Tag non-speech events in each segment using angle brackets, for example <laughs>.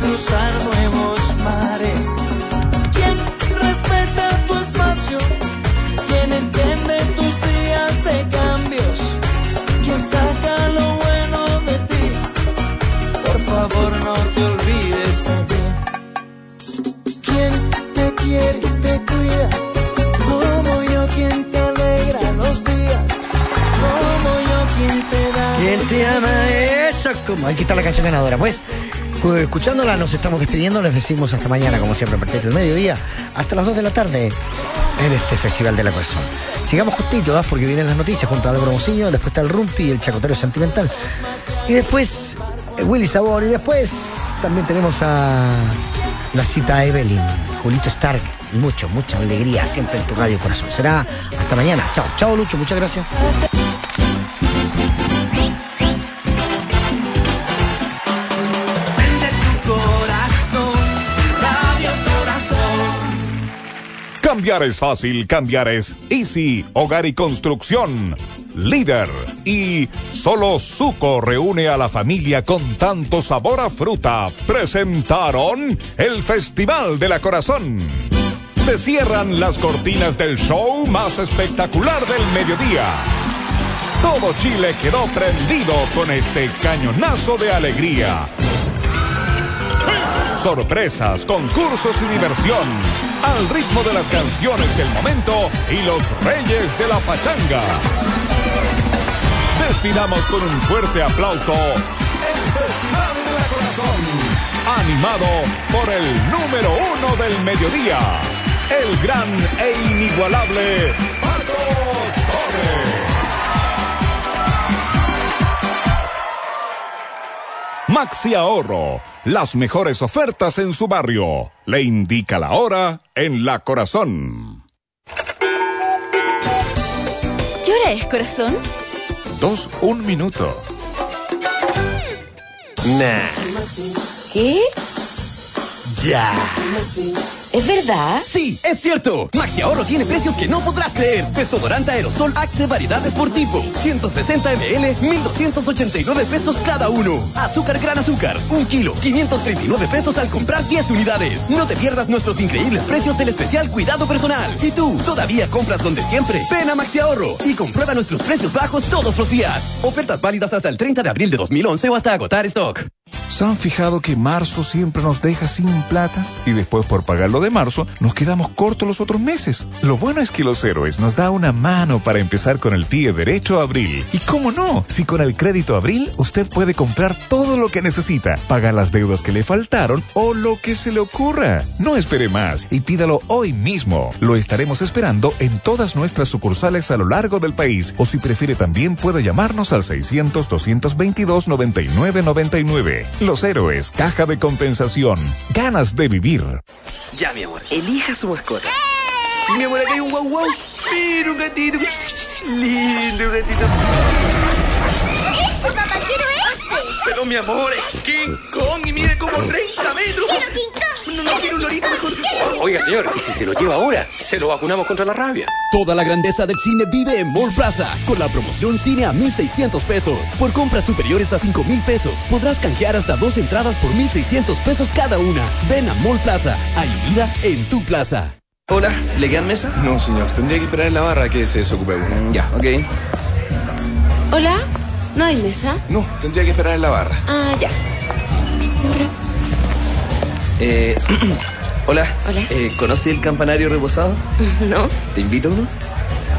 cruzar nuevos mares. ¿Quién respeta tu espacio? ¿Quién entiende tus días de cambios? ¿Quién saca lo bueno de ti? Por favor, no te olvides de mí. ¿Quién te quiere y te cuida? Como yo, quien te alegra los días. Como yo, quien te da. ¿Quién te ama eso? Como aquí está la canción ganadora. Pues, pues, escuchándola nos estamos despidiendo. Les decimos hasta mañana, como siempre, a partir del mediodía, hasta las 2 de la tarde en este Festival de la Corazón. Sigamos justitos, ¿ah? porque vienen las noticias junto a Álvaro Mocillo, después está el Rumpi y el Chacotero Sentimental. Y después eh, Willy Sabor. Y después también tenemos a la cita a Evelyn, Julito Stark. Y mucho, mucha alegría siempre en tu radio corazón. Será hasta mañana. Chao, chao Lucho, muchas gracias. Cambiar es fácil, cambiar es easy. Hogar y construcción. Líder. Y solo Suco reúne a la familia con tanto sabor a fruta. Presentaron el Festival de la Corazón. Se cierran las cortinas del show más espectacular del mediodía. Todo Chile quedó prendido con este cañonazo de alegría. Sorpresas, concursos y diversión. Al ritmo de las canciones del momento y los reyes de la pachanga. Despidamos con un fuerte aplauso el de la Corazón. Animado por el número uno del mediodía. El gran e inigualable Maxi Ahorro, las mejores ofertas en su barrio. Le indica la hora en la corazón. ¿Qué hora es, corazón? Dos, un minuto. Nah, ¿Qué? ya. ¿Es verdad? Sí, es cierto. Maxi Ahorro tiene precios que no podrás creer. Desodorante aerosol Axe variedades por tipo. 160 ml, 1289 pesos cada uno. Azúcar gran azúcar, un kilo, 539 pesos al comprar 10 unidades. No te pierdas nuestros increíbles precios del especial cuidado personal. Y tú, ¿todavía compras donde siempre? Ven a Maxi Ahorro y comprueba nuestros precios bajos todos los días. Ofertas válidas hasta el 30 de abril de 2011 o hasta agotar stock. ¿Se han fijado que marzo siempre nos deja sin plata? Y después por pagar lo de marzo nos quedamos cortos los otros meses. Lo bueno es que los héroes nos da una mano para empezar con el pie derecho a abril. Y cómo no, si con el crédito abril usted puede comprar todo lo que necesita, pagar las deudas que le faltaron o lo que se le ocurra. No espere más y pídalo hoy mismo. Lo estaremos esperando en todas nuestras sucursales a lo largo del país. O si prefiere también puede llamarnos al 600 222 9999. Los héroes, caja de compensación, ganas de vivir. Ya, mi amor, elija su mascota. Mi amor, acá hay un guau guau. Mira, un gatito. Lindo gatito. Mi amor, es King Kong y mide como 30 metros. ¡Quiero King Kong! No, no quiero un lorito mejor. Oiga, señor, ¿y si se lo lleva ahora? Se lo vacunamos contra la rabia. Toda la grandeza del cine vive en Mall Plaza con la promoción Cine a 1,600 pesos. Por compras superiores a 5,000 pesos podrás canjear hasta dos entradas por 1,600 pesos cada una. Ven a Mall Plaza. Hay vida en tu plaza. Hola, ¿le quedan mesa? No, señor, tendría que esperar en la barra que se desocupe uno. Ya, ok. ¿Hola? ¿No hay mesa? No, tendría que esperar en la barra. Ah, ya. Eh, <clears throat> hola. Hola. Eh, ¿Conoce el campanario reposado? <laughs> ¿No? ¿Te invito a uno?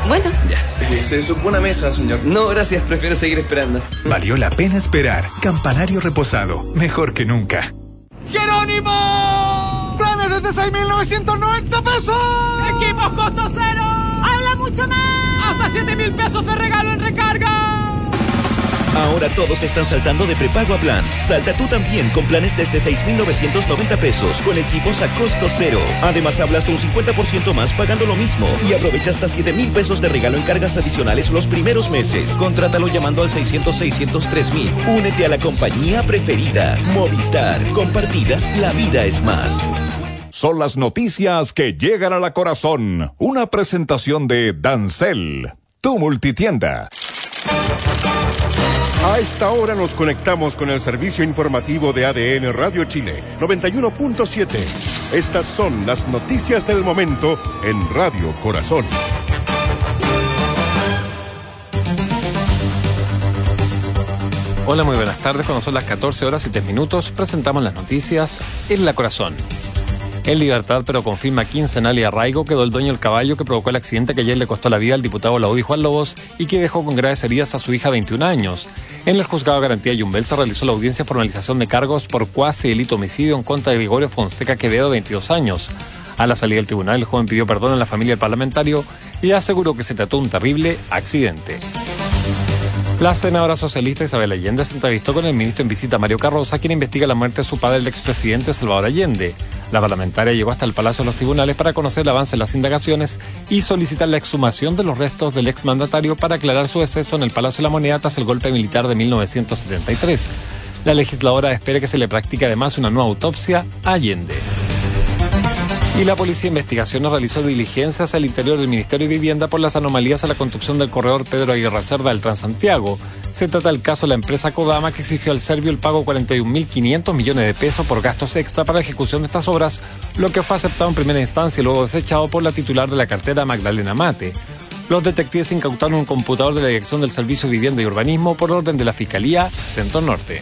Bueno. Ya. Eh, se desocupó una mesa, señor. No, gracias, prefiero seguir esperando. Valió la pena esperar. Campanario reposado, mejor que nunca. ¡Jerónimo! ¡Planes desde 6,990 pesos! ¡Equipos costo cero! ¡Habla mucho más! ¡Hasta 7 mil pesos de regalo en recarga! Ahora todos están saltando de prepago a plan. Salta tú también con planes desde 6,990 pesos con equipos a costo cero. Además, hablas de un 50% más pagando lo mismo y aprovecha hasta 7 mil pesos de regalo en cargas adicionales los primeros meses. Contrátalo llamando al 600-600-3000. Únete a la compañía preferida. Movistar. Compartida, la vida es más. Son las noticias que llegan a la corazón. Una presentación de Dancel, tu multitienda. A esta hora nos conectamos con el servicio informativo de ADN Radio Chile 91.7. Estas son las noticias del momento en Radio Corazón. Hola, muy buenas tardes. Cuando son las 14 horas y 3 minutos, presentamos las noticias en La Corazón. En libertad, pero confirma quincenal y arraigo, quedó el dueño del caballo que provocó el accidente que ayer le costó la vida al diputado Laudi Juan Lobos y que dejó con graves heridas a su hija de 21 años. En el juzgado de garantía Yumbel se realizó la audiencia formalización de cargos por cuasi delito homicidio en contra de Gregorio Fonseca Quevedo, de 22 años. A la salida del tribunal, el joven pidió perdón a la familia del parlamentario y aseguró que se trató de un terrible accidente. La senadora socialista Isabel Allende se entrevistó con el ministro en visita Mario Carroza, quien investiga la muerte de su padre, el expresidente Salvador Allende. La parlamentaria llegó hasta el Palacio de los Tribunales para conocer el avance en las indagaciones y solicitar la exhumación de los restos del exmandatario para aclarar su deceso en el Palacio de la Moneda tras el golpe militar de 1973. La legisladora espera que se le practique además una nueva autopsia a Allende. Y la Policía de Investigaciones realizó diligencias al interior del Ministerio de Vivienda por las anomalías a la construcción del corredor Pedro Aguirre Cerda del Transantiago. Se trata del caso de la empresa Kodama que exigió al serbio el pago de 41.500 millones de pesos por gastos extra para la ejecución de estas obras, lo que fue aceptado en primera instancia y luego desechado por la titular de la cartera Magdalena Mate. Los detectives incautaron un computador de la Dirección del Servicio de Vivienda y Urbanismo por orden de la Fiscalía Centro Norte.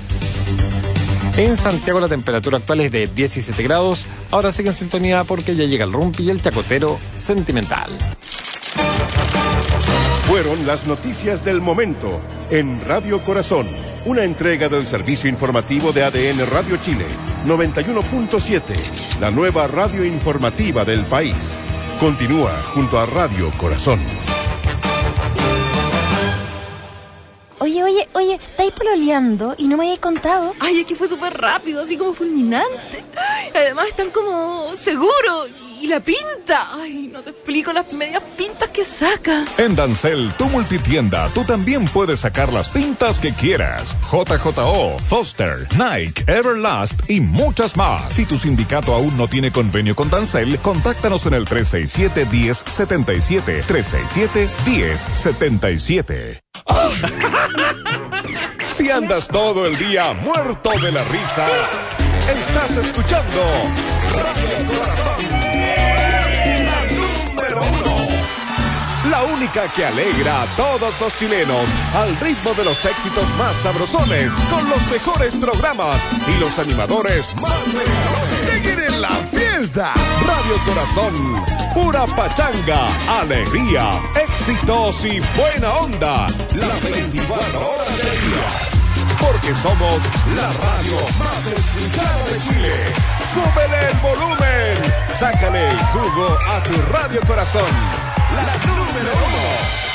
En Santiago la temperatura actual es de 17 grados. Ahora sigue en sintonía porque ya llega el rumpi y el chacotero sentimental. Fueron las noticias del momento en Radio Corazón, una entrega del servicio informativo de ADN Radio Chile 91.7, la nueva radio informativa del país. Continúa junto a Radio Corazón. Oye, oye, oye, ¿estáis pololeando y no me habéis contado? Ay, es que fue súper rápido, así como fulminante. Ay, además están como seguros. Y la pinta. Ay, no te explico las medias pintas que saca. En Dancel, tu multitienda, tú también puedes sacar las pintas que quieras. JJO, Foster, Nike, Everlast y muchas más. Si tu sindicato aún no tiene convenio con Dancel, contáctanos en el 367-1077. 367-1077. <laughs> Si andas todo el día muerto de la risa, estás escuchando Radio Corazón. La uno. La única que alegra a todos los chilenos al ritmo de los éxitos más sabrosones, con los mejores programas y los animadores más regalos. ¡Lleguen en la fiesta! Radio Corazón, pura pachanga, alegría, éxitos y buena onda. Las 24 horas del día. Porque somos la radio más escuchada de Chile. ¡Súbele el volumen! ¡Sácale el jugo a tu Radio Corazón! La número uno.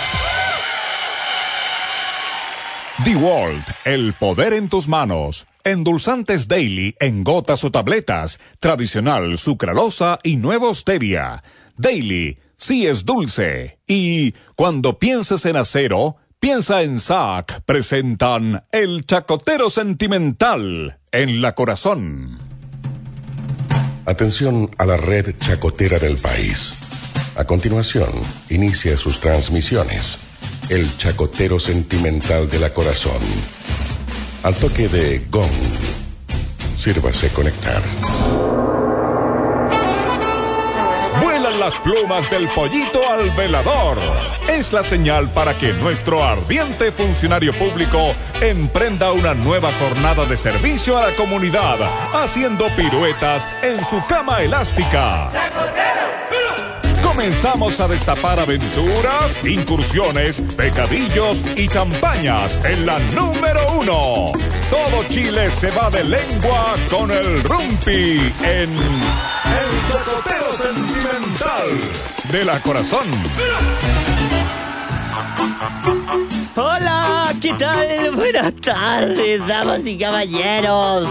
The World, el poder en tus manos. Endulzantes Daily en gotas o tabletas. Tradicional, sucralosa y nuevo stevia. Daily, sí es dulce. Y cuando pienses en acero, piensa en SAC. Presentan El Chacotero Sentimental en la Corazón. Atención a la red chacotera del país. A continuación, inicia sus transmisiones. El chacotero sentimental de la corazón. Al toque de gong. Sírvase conectar. Las plumas del pollito al velador. Es la señal para que nuestro ardiente funcionario público emprenda una nueva jornada de servicio a la comunidad, haciendo piruetas en su cama elástica. Comenzamos a destapar aventuras, incursiones, pecadillos y champañas en la número uno. Todo Chile se va de lengua con el rumpi en El Chocotero Sentimental de la Corazón. Hola, ¿qué tal? <laughs> Buenas tardes, damas y caballeros.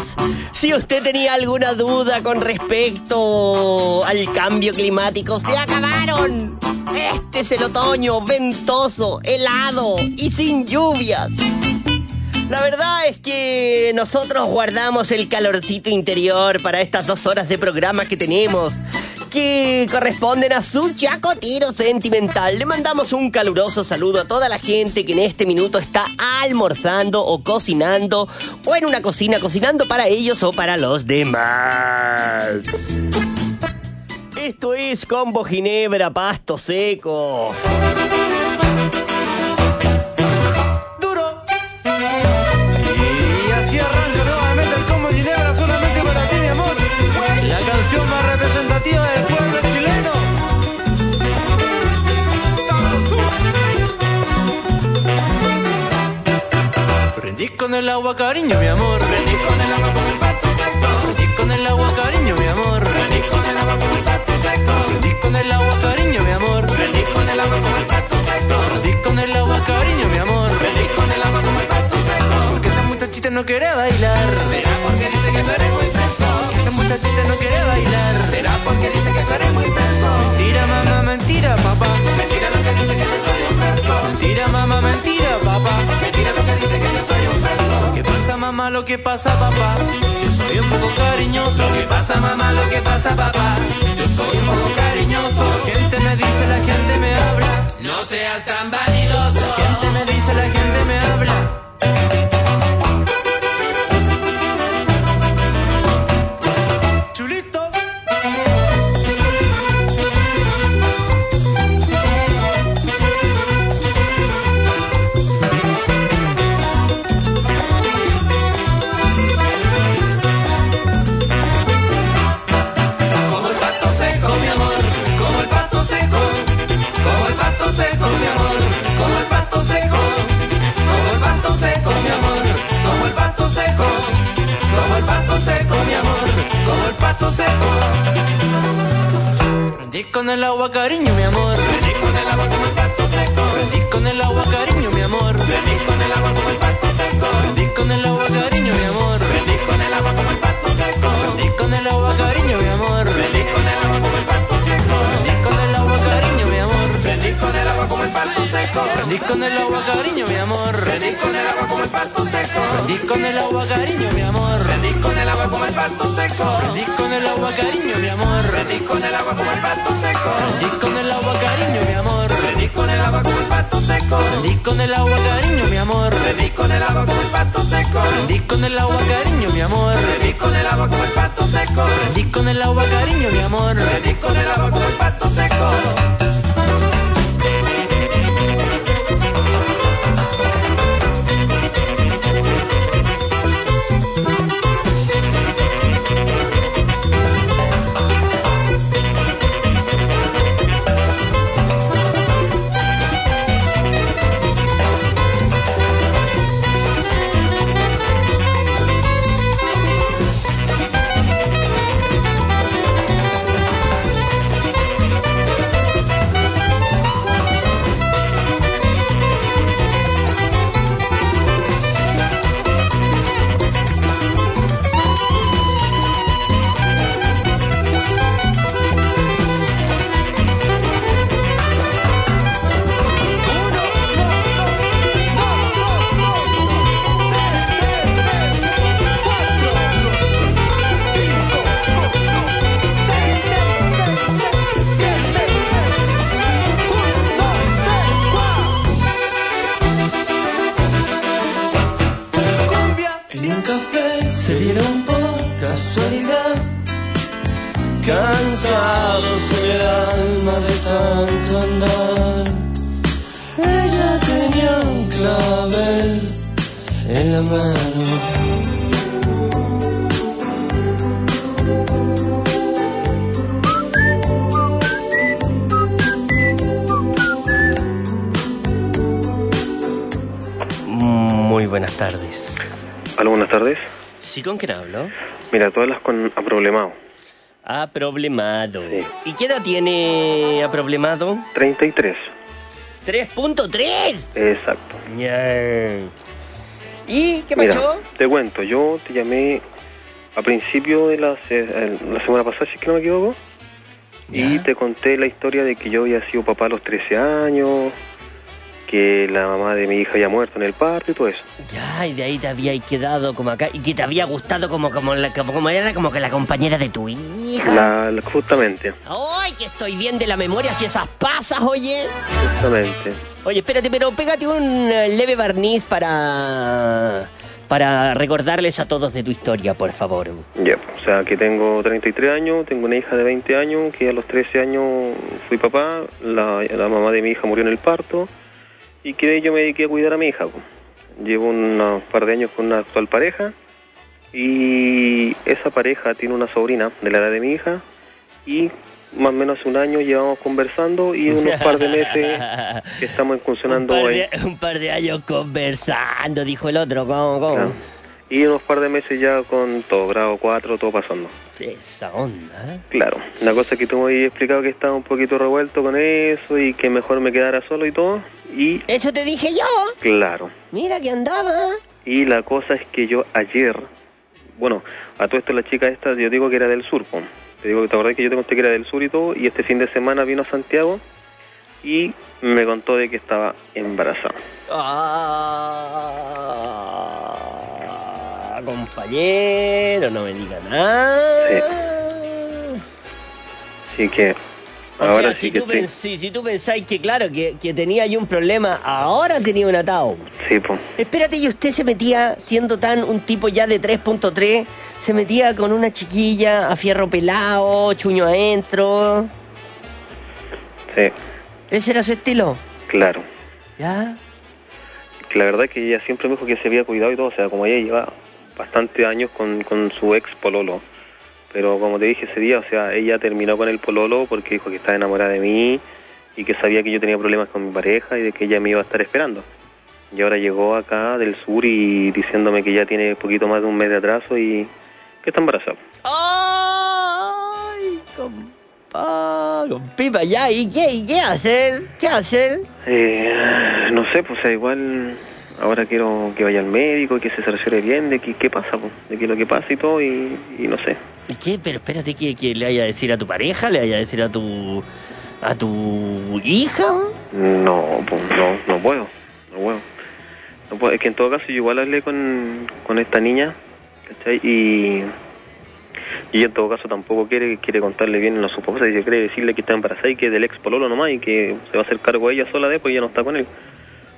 Si usted tenía alguna duda con respecto al cambio climático, se acabaron. Este es el otoño ventoso, helado y sin lluvias. La verdad es que nosotros guardamos el calorcito interior para estas dos horas de programa que tenemos. Que corresponden a su chacotero sentimental. Le mandamos un caluroso saludo a toda la gente que en este minuto está almorzando o cocinando o en una cocina cocinando para ellos o para los demás. Esto es Combo Ginebra Pasto Seco. Prendí con el agua, cariño, mi amor. Prendí con el agua como el pato seco. Con el agua, cariño, mi amor. Prendí con el agua como el pato seco. Con el agua, cariño, mi amor. Prendí con el agua como el pato seco. Con el agua, cariño, mi amor. Prendí con el agua como el pato seco. Porque esa muchachita no quiere bailar. Será porque dice que tú eres muy fresco. Esa muchachita no quiere bailar. Será porque dice que tú eres muy fresco. Mentira, mamá, mentira, papá. Mentira lo que dice que yo soy un fresco. Mentira, mamá, mentira, papá. Mentira lo que dice que pasa, mamá, lo que pasa, papá. Yo soy un poco cariñoso. Lo que pasa, mamá, lo que pasa, papá. Yo soy un poco cariñoso. La gente me dice, la gente me habla. No seas tan vanidoso. La gente me dice, la gente me habla. Ah, problemado. ¿Y qué edad tiene a problemado? 33. 3.3. Exacto. ¿Y qué Mira, pasó? te cuento, yo te llamé a principio de la, se- la semana pasada, si es que no me equivoco, y te conté la historia de que yo había sido papá a los 13 años, que la mamá de mi hija había muerto en el parto y todo eso. Ya, y de ahí te había quedado como acá. Y que te había gustado como, como, la, como, como era como que la compañera de tu hija. La, la- justamente, ¡Ay, que estoy bien de la memoria si esas pasas, oye! justamente. Oye, espérate, pero pégate un eh, leve barniz para. para recordarles a todos de tu historia, por favor. Ya, o sea, que tengo 33 años, tengo una hija de 20 años, que a los 13 años fui papá, la, la mamá de mi hija murió en el parto y que yo me dediqué a cuidar a mi hija. Llevo unos par de años con una actual pareja y esa pareja tiene una sobrina de la edad de mi hija y más o menos un año llevamos conversando y unos par de meses que <laughs> estamos incursionando un par de años conversando, dijo el otro. ¿Cómo, cómo? Claro. y unos par de meses ya con todo, grado 4, todo pasando. Esa onda, ¿eh? Claro, la cosa que tú me habías explicado que estaba un poquito revuelto con eso y que mejor me quedara solo y todo. Y Eso te dije yo. claro, Mira que andaba. y la cosa es que yo ayer, bueno, a todo esto la chica esta, yo digo que era del sur, te digo que te acordás que yo te conté que era del sur y todo, y este fin de semana vino a Santiago y me contó de que estaba embarazada. Ah, compañero, no me diga nada. Así que O ahora sea, sí si, que tú pens- si, si tú pensáis que, claro, que, que tenía ahí un problema, ahora tenía un atado. Sí, pues. Espérate, y usted se metía, siendo tan un tipo ya de 3.3, se metía con una chiquilla a fierro pelado, chuño adentro. Sí, ¿Ese era su estilo? claro. ¿Ya? la verdad que ella siempre me dijo que se había cuidado y todo, o sea, como ella lleva bastante años con, con su ex pololo. Pero como te dije ese día, o sea, ella terminó con el pololo porque dijo que estaba enamorada de mí y que sabía que yo tenía problemas con mi pareja y de que ella me iba a estar esperando. Y ahora llegó acá del sur y diciéndome que ya tiene poquito más de un mes de atraso y que está embarazada. ¡Ay, compa! Con pipa, ya, ¿y qué, y qué hacer? ¿Qué hacer? Eh, no sé, pues igual ahora quiero que vaya al médico y que se cerciore bien de qué pasa, pues, de qué es lo que pasa y todo y, y no sé. ¿Y qué? Pero espérate que, que le vaya a decir a tu pareja, le vaya a decir a tu a tu hija. No, pues no, no puedo, no puedo. No puedo. Es que en todo caso yo igual hablé con, con esta niña, ¿cachai? Y, y ella en todo caso tampoco quiere quiere contarle bien a su papá, y quiere decirle que está embarazada y que es del ex pololo nomás y que se va a hacer cargo ella sola de, pues ella no está con él.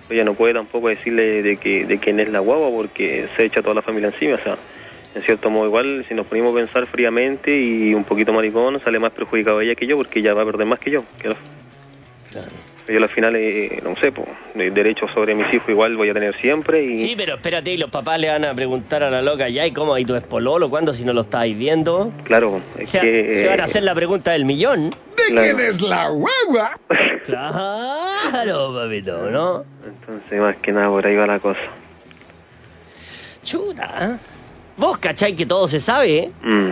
Ella no puede tampoco decirle de que de quién es la guagua porque se echa toda la familia encima, o sea, en cierto modo igual si nos ponemos a pensar fríamente y un poquito maricón sale más perjudicado ella que yo porque ella va a perder más que yo. No. Yo al final, eh, no sé, pues, de- derechos sobre mis hijos igual voy a tener siempre y... Sí, pero espérate, y los papás le van a preguntar a la loca, ya, ¿y cómo hay tu espololo? ¿Cuándo si no lo estáis viendo? Claro, es O sea, que... se van a hacer la pregunta del millón. ¿De Claro. quién es la guagua? <laughs> Claro, papito, ¿no? Entonces, más que nada, por ahí va la cosa. Chuta, ¿eh? Vos cachai que todo se sabe, ¿eh? Mm,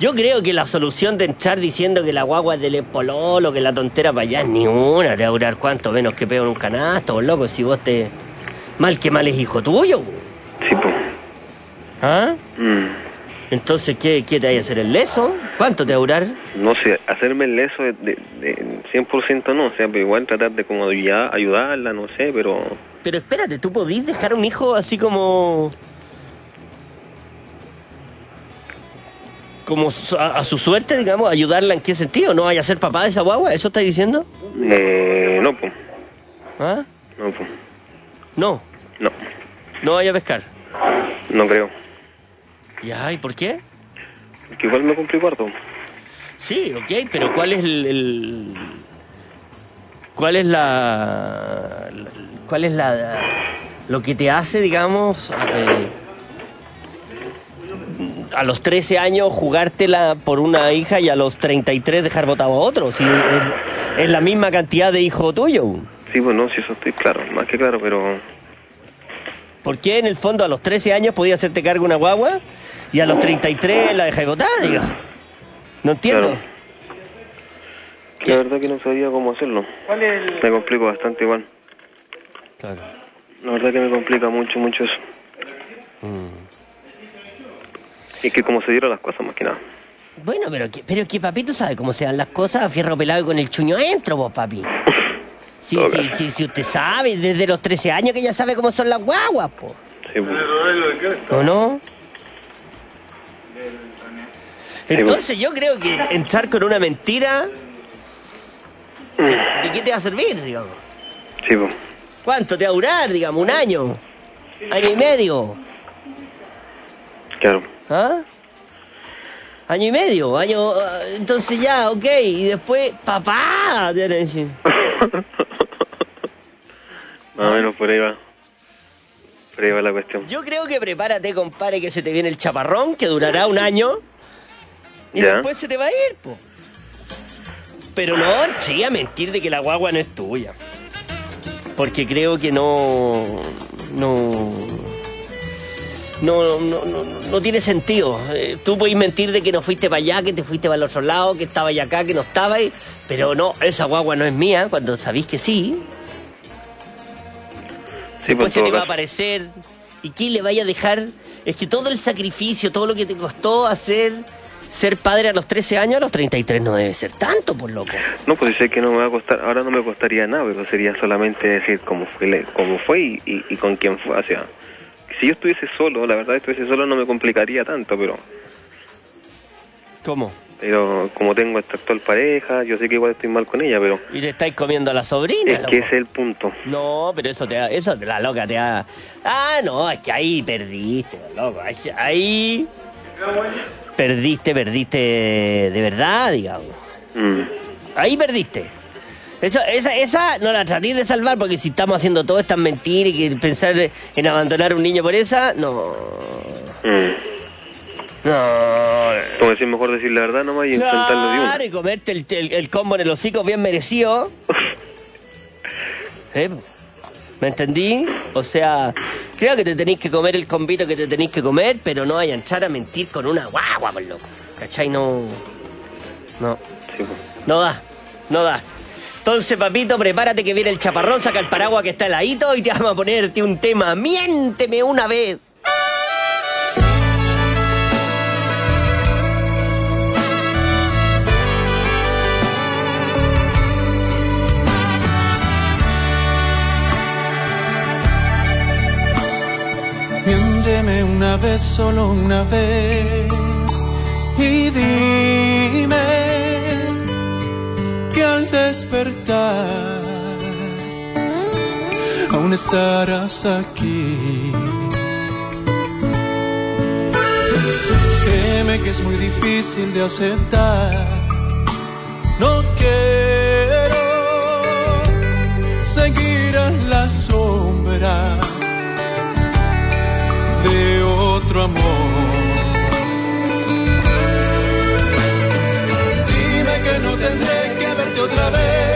Yo creo que la solución de entrar diciendo que la guagua es del espololo, que la tontera para allá, ni una, te va a durar cuánto menos que pego en un canasto, loco, si vos te... Mal que mal es hijo tuyo. Sí, pues. ¿Ah? mm, Entonces, ¿qué, ¿qué te vaya a hacer el leso? ¿Cuánto te va a durar? no sé, hacerme el leso de, de, de 100% no, o sea, pero igual tratar de como ya ayudarla, no sé, pero... Pero espérate, ¿tú podís dejar un hijo así como... Como a, a su suerte, digamos, ayudarla en qué sentido? ¿No vaya a ser papá de esa guagua? ¿Eso estás diciendo? Eh, no, pues, ¿Ah? no, pues, No, no, no vaya a pescar. no creo. Ya, ¿y por qué? Que igual me cumplí cuarto. Sí, ok, pero ¿cuál es el... el- ¿Cuál es la... la- ¿Cuál es la... lo que te hace, digamos, eh, a los 13 años jugártela por una hija y a los 33 dejar votado a otro? Si es, es la misma cantidad de hijo tuyo. Sí, pues no, si eso estoy claro, más que claro, pero... ¿Por qué en el fondo a los 13 años podía hacerte cargo una guagua y a los 33 la dejáis votada, digo? No entiendo. Claro. La verdad que no sabía cómo hacerlo. Me complico bastante igual. Claro. La verdad que me complica mucho, mucho eso. Y que como se dieron las cosas, más que nada. Bueno, pero que, pero que papi, tú sabes cómo se dan las cosas a fierro pelado y con el chuño adentro, vos, papi. <laughs> Sí, sí, sí, sí, usted sabe, desde los 13 años que ya sabe cómo son las guaguas, po. Sí, pues. ¿O no? Entonces yo creo que entrar con una mentira, ¿de qué te va a servir, digamos? Sí, pues. ¿Cuánto te va a durar, digamos? ¿Un año? ¿Año y medio? Claro. ¿Ah? Año y medio, año... Entonces ya, ok, y después, papá, te van a decir. <laughs> Más o menos por ahí va. Por ahí va la cuestión. Yo creo que prepárate, compadre, que se te viene el chaparrón, que durará un año. Y Ya. después se te va a ir, po. Pero no, sí, a mentir de que la guagua no es tuya. Porque creo que no. No. No, no, no, no tiene sentido. Eh, tú puedes mentir de que no fuiste para allá, que te fuiste para el otro lado, que estabas acá, que no estabas. Pero no, esa guagua no es mía, cuando sabís que sí. Sí, Después pues se en te va a aparecer. ¿Y quién le vaya a dejar? Es que todo el sacrificio, todo lo que te costó hacer ser padre a los 13 años, a los 33 no debe ser tanto, por loco. No, pues sé que no me va a costar, ahora no me costaría nada, pero sería solamente decir cómo fue, cómo fue y, y, y con quién fue. O sea, si yo estuviese solo, la verdad estuviese solo no me complicaría tanto, pero ¿Cómo? pero como tengo esta actual pareja, yo sé que igual estoy mal con ella, pero Y te estáis comiendo a la sobrina. es loco. que ese es el punto. No, pero eso te da, eso te la loca te da. Ah, no, es que ahí perdiste, loco. Ahí, ahí perdiste, perdiste de verdad, digamos. Mm. Ahí perdiste. Eso, esa, esa no la tratéis de salvar porque si estamos haciendo todo estas mentiras y que pensar en abandonar a un niño por esa, no. Mm. No. Como decir, mejor decir la verdad nomás y enfrentarlo de. Claro, y comerte el, el- el combo en el hocico bien merecido. <laughs> ¿Eh? ¿Me entendí? O sea, creo que te tenéis que comer el combito que te tenéis que comer, pero no vaya a entrar a mentir con una guagua, por loco. ¿Cachai? No. No. No da, no da. Entonces, papito, prepárate que viene el chaparrón, saca el paraguas que está heladito y te vamos a ponerte un tema. ¡Miénteme una vez! Miénteme una vez, solo una vez. Y dime al despertar aún estarás aquí. Créeme que es muy difícil de aceptar. No quiero seguir en la sombra de otro amor. Otra vez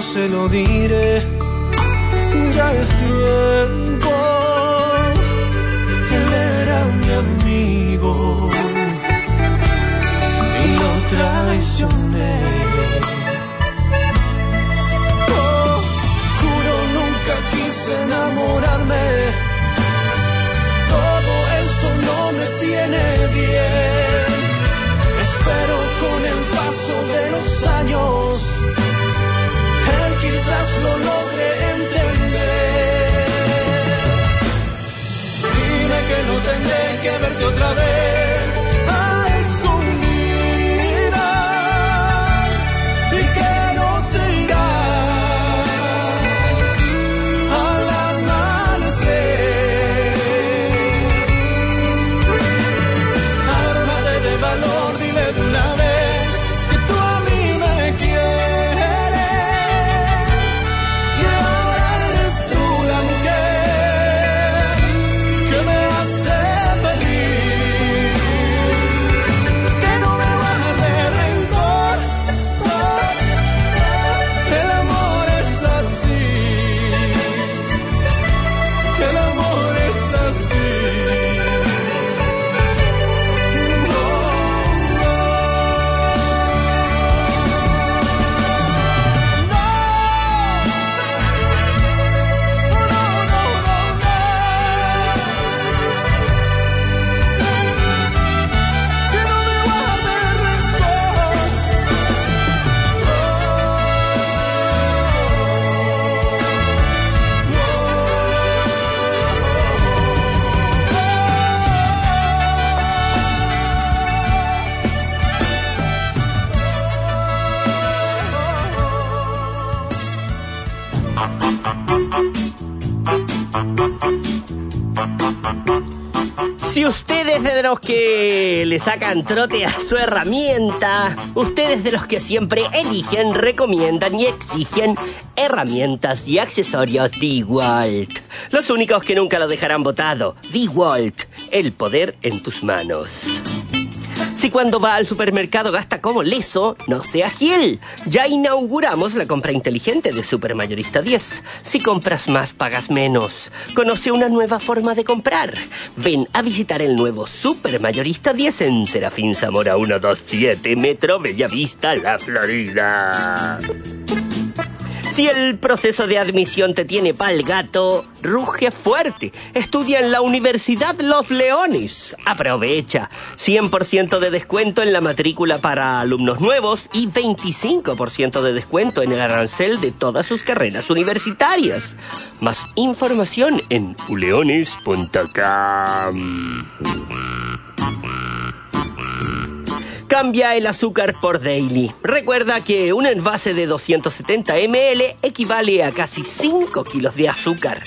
yo se lo diré. Ya es tiempo. Él era mi amigo y lo traicioné. Oh, juro nunca quise enamorarme. Todo esto no me tiene bien. Quizás lo logre entender. Dime que no tendré que verte otra vez de los que le sacan trote a su herramienta, ustedes de los que siempre eligen, recomiendan y exigen herramientas y accesorios DeWalt. Los únicos que nunca lo dejarán votado. DeWalt, el poder en tus manos. Si cuando va al supermercado gasta como leso, no sea Gil. Ya inauguramos la compra inteligente de Supermayorista 10. Si compras más, pagas menos. Conoce una nueva forma de comprar. Ven a visitar el nuevo Supermayorista 10 en Serafín Zamora 127, Metro Bellavista, La Florida. Si el proceso de admisión te tiene pa'l gato, ruge fuerte. Estudia en la Universidad Los Leones. Aprovecha. 100% de descuento en la matrícula para alumnos nuevos y 25% de descuento en el arancel de todas sus carreras universitarias. Más información en uleones.com. Cambia el azúcar por Daily. Recuerda que un envase de 270 ml equivale a casi 5 kilos de azúcar.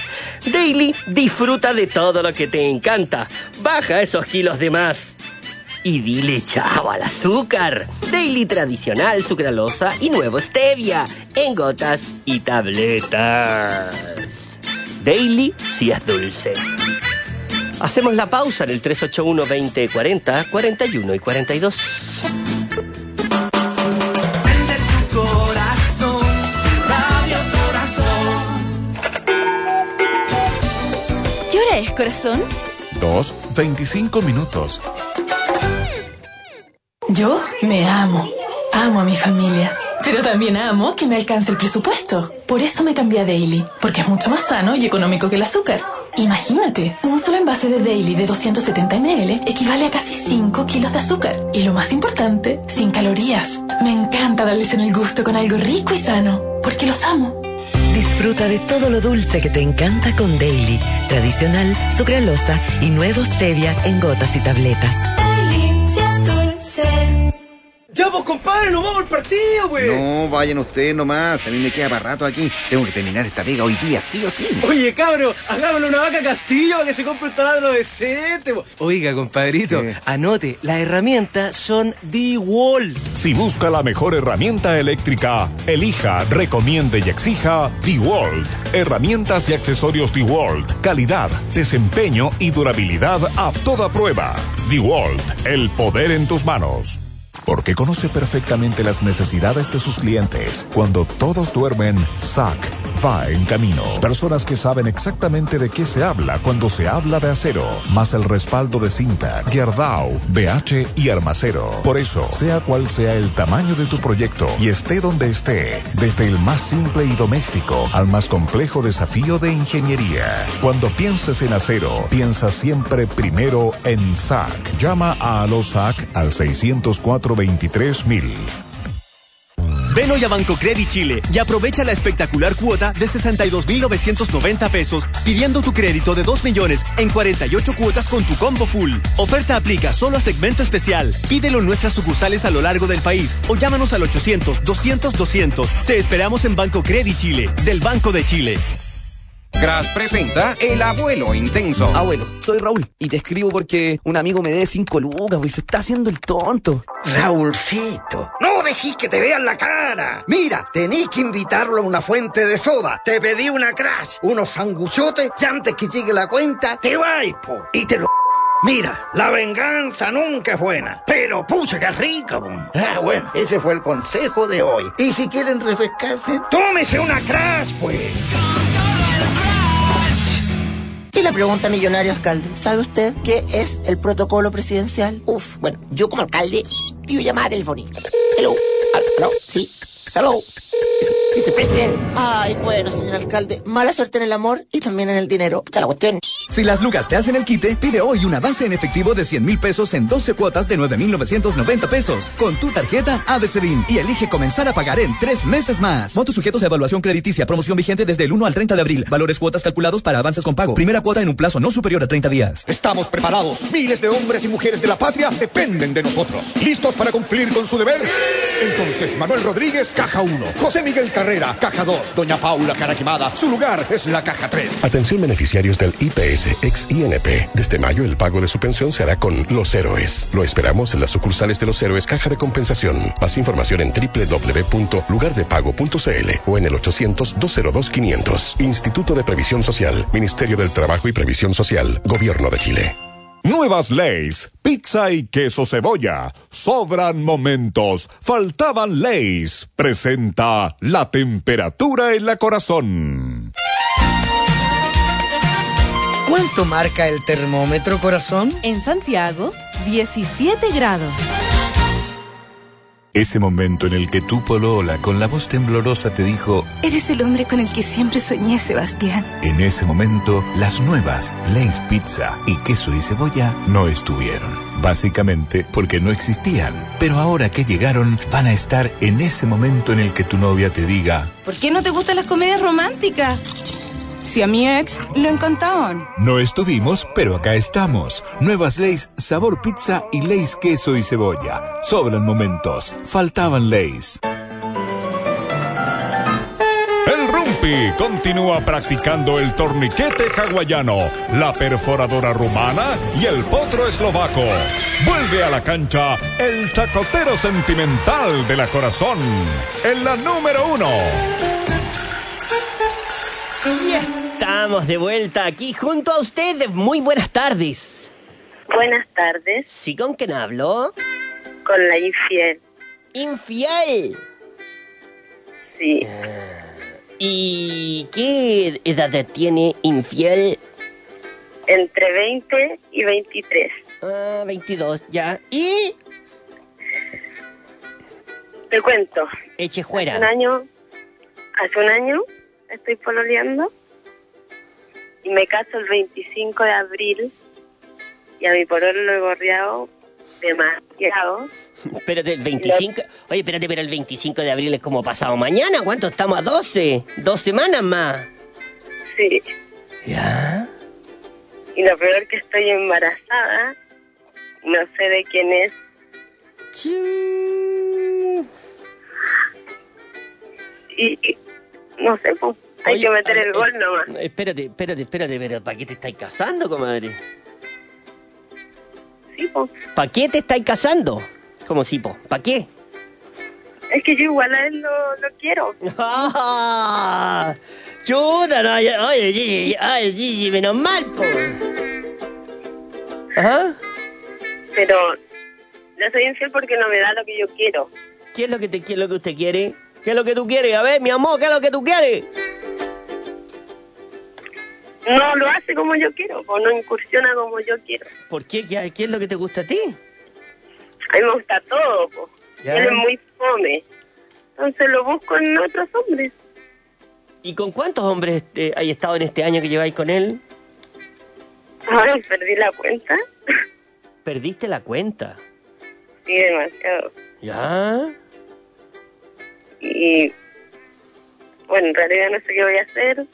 Daily disfruta de todo lo que te encanta. Baja esos kilos de más. Y dile chao al azúcar. Daily tradicional, sucralosa y nuevo stevia. En gotas y tabletas. Daily si es dulce. Hacemos la pausa en el 381 20 40 41 y 42. Corazón, Radio Corazón. ¿Qué hora es, corazón? Dos, 25 minutos. Yo me amo. Amo a mi familia. Pero también amo que me alcance el presupuesto. Por eso me cambié a Daily, porque es mucho más sano y económico que el azúcar. Imagínate, un solo envase de Daily de 270 ml equivale a casi 5 kilos de azúcar. Y lo más importante, sin calorías. Me encanta darles en el gusto con algo rico y sano, porque los amo. Disfruta de todo lo dulce que te encanta con Daily, tradicional, sucralosa y nuevo stevia en gotas y tabletas. Ya, pues, compadre, nos vamos al partido, pues. No, vayan ustedes nomás. A mí me queda para rato aquí. Tengo que terminar esta pega hoy día, sí o sí. Oye, cabro, hagámosle una vaca Castillo para que se compre un taladro decente. po. Oiga, compadrito, anote, las herramientas son D-Wall. Si busca la mejor herramienta eléctrica, elija, recomiende y exija DeWalt. Herramientas y accesorios DeWalt. Calidad, desempeño y durabilidad a toda prueba. DeWalt, el poder en tus manos. Porque conoce perfectamente las necesidades de sus clientes. Cuando todos duermen, SAC va en camino. Personas que saben exactamente de qué se habla cuando se habla de acero, más el respaldo de cinta, Gerdau, BH y Armacero. Por eso, sea cual sea el tamaño de tu proyecto y esté donde esté, desde el más simple y doméstico al más complejo desafío de ingeniería. Cuando pienses en acero, piensa siempre primero en SAC. Llama a los SAC al 604 23 mil. Ven hoy a Banco Credit Chile y aprovecha la espectacular cuota de 62.990 pesos pidiendo tu crédito de 2 millones en 48 cuotas con tu combo full. Oferta aplica solo a segmento especial. Pídelo en nuestras sucursales a lo largo del país o llámanos al 800-200-200. Te esperamos en Banco Credit Chile, del Banco de Chile. Crash presenta El Abuelo Intenso. Abuelo, soy Raúl y te escribo porque un amigo me dé 5 lucas, pues se está haciendo el tonto. Raúlcito, no dejís que te vean la cara. Mira, tenés que invitarlo a una fuente de soda. Te pedí una crash, unos sanguchotes, y antes que llegue la cuenta, te vais, po, y te lo... Mira, la venganza nunca es buena, pero pucha que es rica. Ah, bueno, ese fue el consejo de hoy. Y si quieren refrescarse, tómese una crash, pues. La pregunta millonaria, alcalde. ¿Sabe usted qué es el protocolo presidencial? Uf, bueno, yo como alcalde pido llamada telefónica. Hello, hello, sí, hello. Dice presidente. Ay, bueno, señor alcalde. Mala suerte en el amor y también en el dinero. Puta la cuestión. Si las lucas te hacen el quite, pide hoy un avance en efectivo de 100 mil pesos en 12 cuotas de 9,990 pesos con tu tarjeta ABCDIN y elige comenzar a pagar en tres meses más. Montos sujetos a evaluación crediticia. Promoción vigente desde el 1 al 30 de abril. Valores cuotas calculados para avances con pago. Primera cuota en un plazo no superior a 30 días. Estamos preparados. Miles de hombres y mujeres de la patria dependen de nosotros. ¿Listos para cumplir con su deber? Entonces, Manuel Rodríguez, caja 1. José Miguel Canales. Caja 2, Doña Paula Caraquimada. Su lugar es la caja 3. Atención beneficiarios del IPS ex INP. Desde mayo el pago de su pensión se hará con Los Héroes. Lo esperamos en las sucursales de Los Héroes Caja de Compensación. Más información en www.lugardepago.cl o en el 800-202-500. Instituto de Previsión Social, Ministerio del Trabajo y Previsión Social, Gobierno de Chile. Nuevas leyes, pizza y queso cebolla. Sobran momentos, faltaban leyes. Presenta la temperatura en la corazón. ¿Cuánto marca el termómetro, corazón? En Santiago, 17 grados. Ese momento en el que tu polola con la voz temblorosa te dijo, Eres el hombre con el que siempre soñé, Sebastián. en ese momento las nuevas Lay's Pizza y queso y cebolla no estuvieron. Básicamente porque no existían. Pero ahora que llegaron, van a estar en ese momento en el que tu novia te diga, ¿Por qué no te gustan las comedias románticas? Si a mi ex le encantaban. no estuvimos, pero acá estamos. Nuevas Lay's sabor pizza y Lay's queso y cebolla. Sobran momentos, faltaban Lay's. El Rumpi continúa practicando el torniquete hawaiano, la perforadora rumana y el potro eslovaco. Vuelve a la cancha el chacotero sentimental de la corazón, en la número uno. Estamos de vuelta aquí junto a ustedes. Muy buenas tardes. Buenas tardes. ¿Sí con quién hablo? Con la infiel. ¿Infiel? Sí. ¿Y qué edad tiene infiel? Entre 20 y 23. Ah, 22, ya. ¿Y? Te cuento. Eche fuera. Hace un año, hace un año estoy pololeando y me caso el 25 de abril y a mi pololo lo he gorreado demasiado. <laughs> Espérate, el 25. Oye, espérate, pero el 25 de abril es como pasado mañana. ¿Cuánto estamos a 12? Dos semanas más. Sí. ¿Ya? Y lo peor que estoy embarazada. No sé de quién es. Y, y no sé, pues, hay Oye, que meter el gol eh, nomás. Espérate, espérate, espérate, pero ¿para qué te estáis casando, comadre? Sí, po. ¿Para qué te estáis casando? Como si, po. ¿Para qué? Es que yo igual a él lo, lo quiero. <laughs> ¡Ah! ¡Chuta! No, ya- oye, Gigi, ay, Gigi, menos mal, po. ¿Ajá? Pero yo soy infiel porque no me da lo que yo quiero. ¿Qué es lo que, te, qué es lo que usted quiere? ¿Qué es lo que tú quieres? A ver, mi amor, ¿qué es lo que tú quieres? No lo hace como yo quiero, o no incursiona como yo quiero. ¿Por qué? ¿Qué, qué es lo que te gusta a ti? A mí me gusta todo, po. Él es muy fome. Entonces lo busco en otros hombres. ¿Y con cuántos hombres eh, hay estado en este año que lleváis con él? Ahora perdí la cuenta. Perdiste la cuenta. Sí, demasiado. ¿Ya? Y bueno, en realidad no sé qué voy a hacer.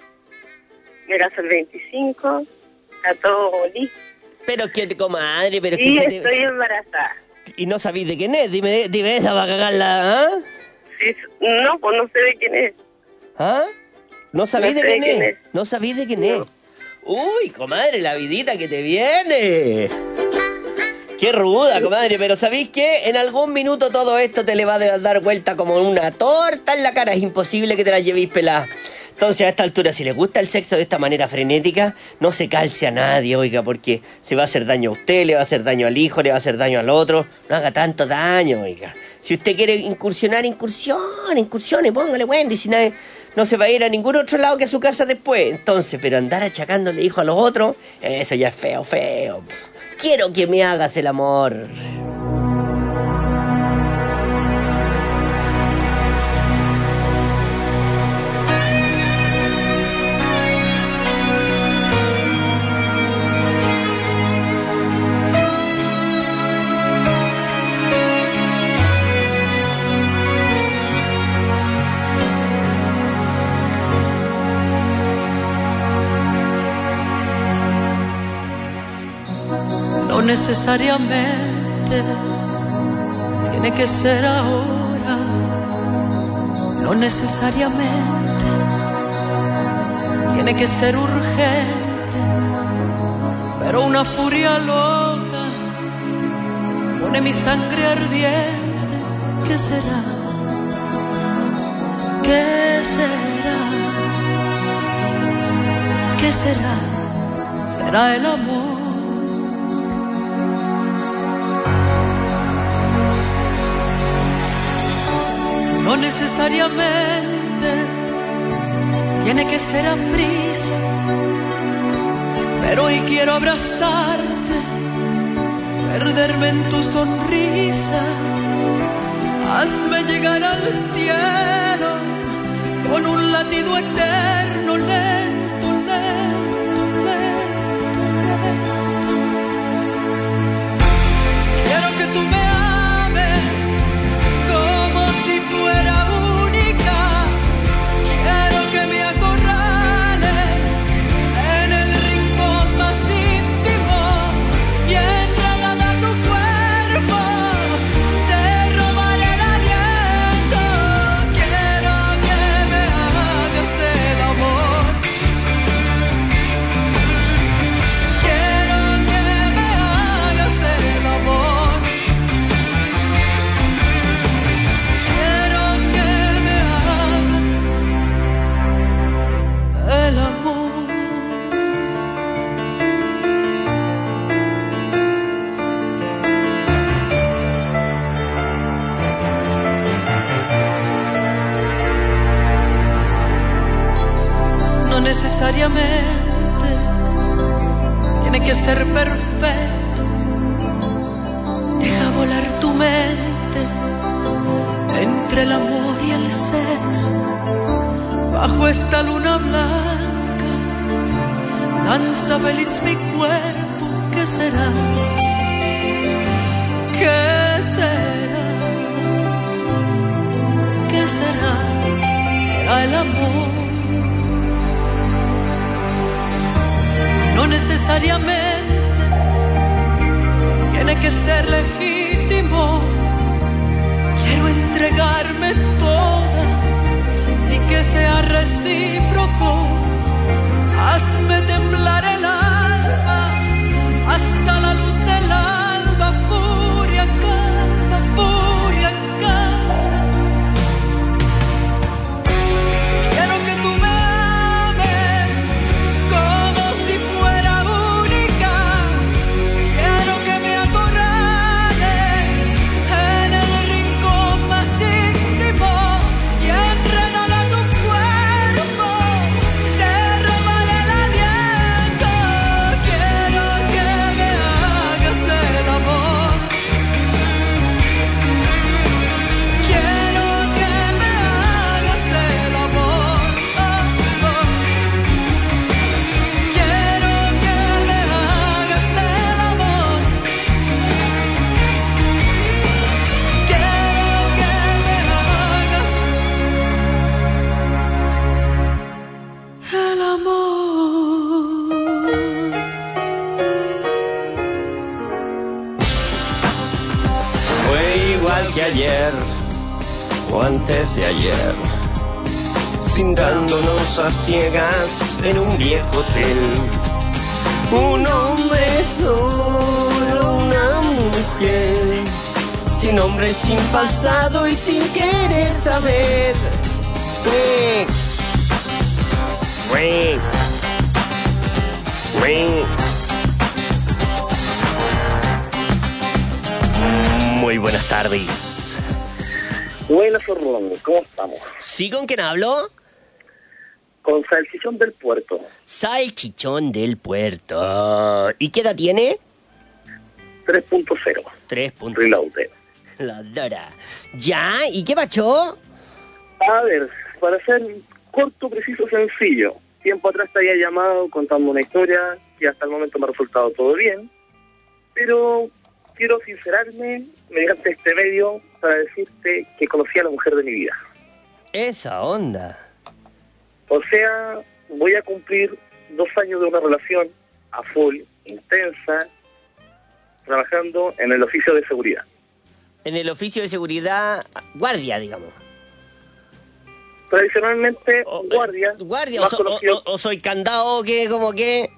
Caso el 25. Está todo listo. Pero que, comadre, pero Y que... te- estoy embarazada. Y no sabéis de quién es. Dime, dime esa para cagarla, ¿ah? Sí, no, pues no sé de quién es. ¿Ah? ¿No sabéis No de sé quién, de quién es? ¿No sabéis de quién es? Uy, comadre, la vidita que te viene. Qué ruda, comadre, pero ¿sabéis qué? En algún minuto todo esto te le va a dar vuelta como una torta en la cara. Es imposible que te la llevéis pelada. Entonces, a esta altura, si le gusta el sexo de esta manera frenética, no se calce a nadie, oiga, porque se va a hacer daño a usted, le va a hacer daño al hijo, le va a hacer daño al otro. No haga tanto daño, oiga. Si usted quiere incursionar, incursione, incursione, póngale Wendy, si nadie, no se va a ir a ningún otro lado que a su casa después. Entonces, pero andar achacándole hijo a los otros, eso ya es feo, feo. Quiero que me hagas el amor. Necesariamente tiene que ser ahora. No necesariamente tiene que ser urgente, pero una furia loca pone mi sangre ardiente. ¿Qué será? ¿Qué será? ¿Qué será? Será el amor. No necesariamente tiene que ser a prisa, pero hoy quiero abrazarte, perderme en tu sonrisa, hazme llegar al cielo con un latido eterno, lento, lento, lento, lento. Quiero que tú me necesariamente tiene que ser perfecto. Deja volar tu mente entre el amor y el sexo. Bajo esta luna blanca, danza feliz mi cuerpo. ¿Qué será? ¿Qué será? ¿Qué será? Será el amor. Necesariamente tiene que ser legítimo. Quiero entregarme toda y que sea recíproco. Hazme temblar antes de ayer, cintándonos a ciegas en un viejo hotel. Un hombre solo, una mujer, sin nombre, sin pasado y sin querer saber. Fue, fue. Muy buenas tardes. Buenas, Orlando, ¿cómo estamos? ¿Sí con quién hablo? Con Salchichón del Puerto. Salchichón del Puerto. ¿Y qué edad tiene? 3.0. 3.0. Reloaded. La Dora. ¿Ya? ¿Y qué pacho? A ver, para ser corto, preciso, sencillo. Tiempo atrás te había llamado contando una historia que hasta el momento me ha resultado todo bien. Pero quiero sincerarme mediante este medio para decirte que conocí a la mujer de mi vida. Esa onda. O sea, voy a cumplir dos años de una relación a full, intensa, trabajando en el oficio de seguridad. En el oficio de seguridad, guardia, digamos. Tradicionalmente, guardia. Guardia, o, so- conocido- o- o soy candado, que como que.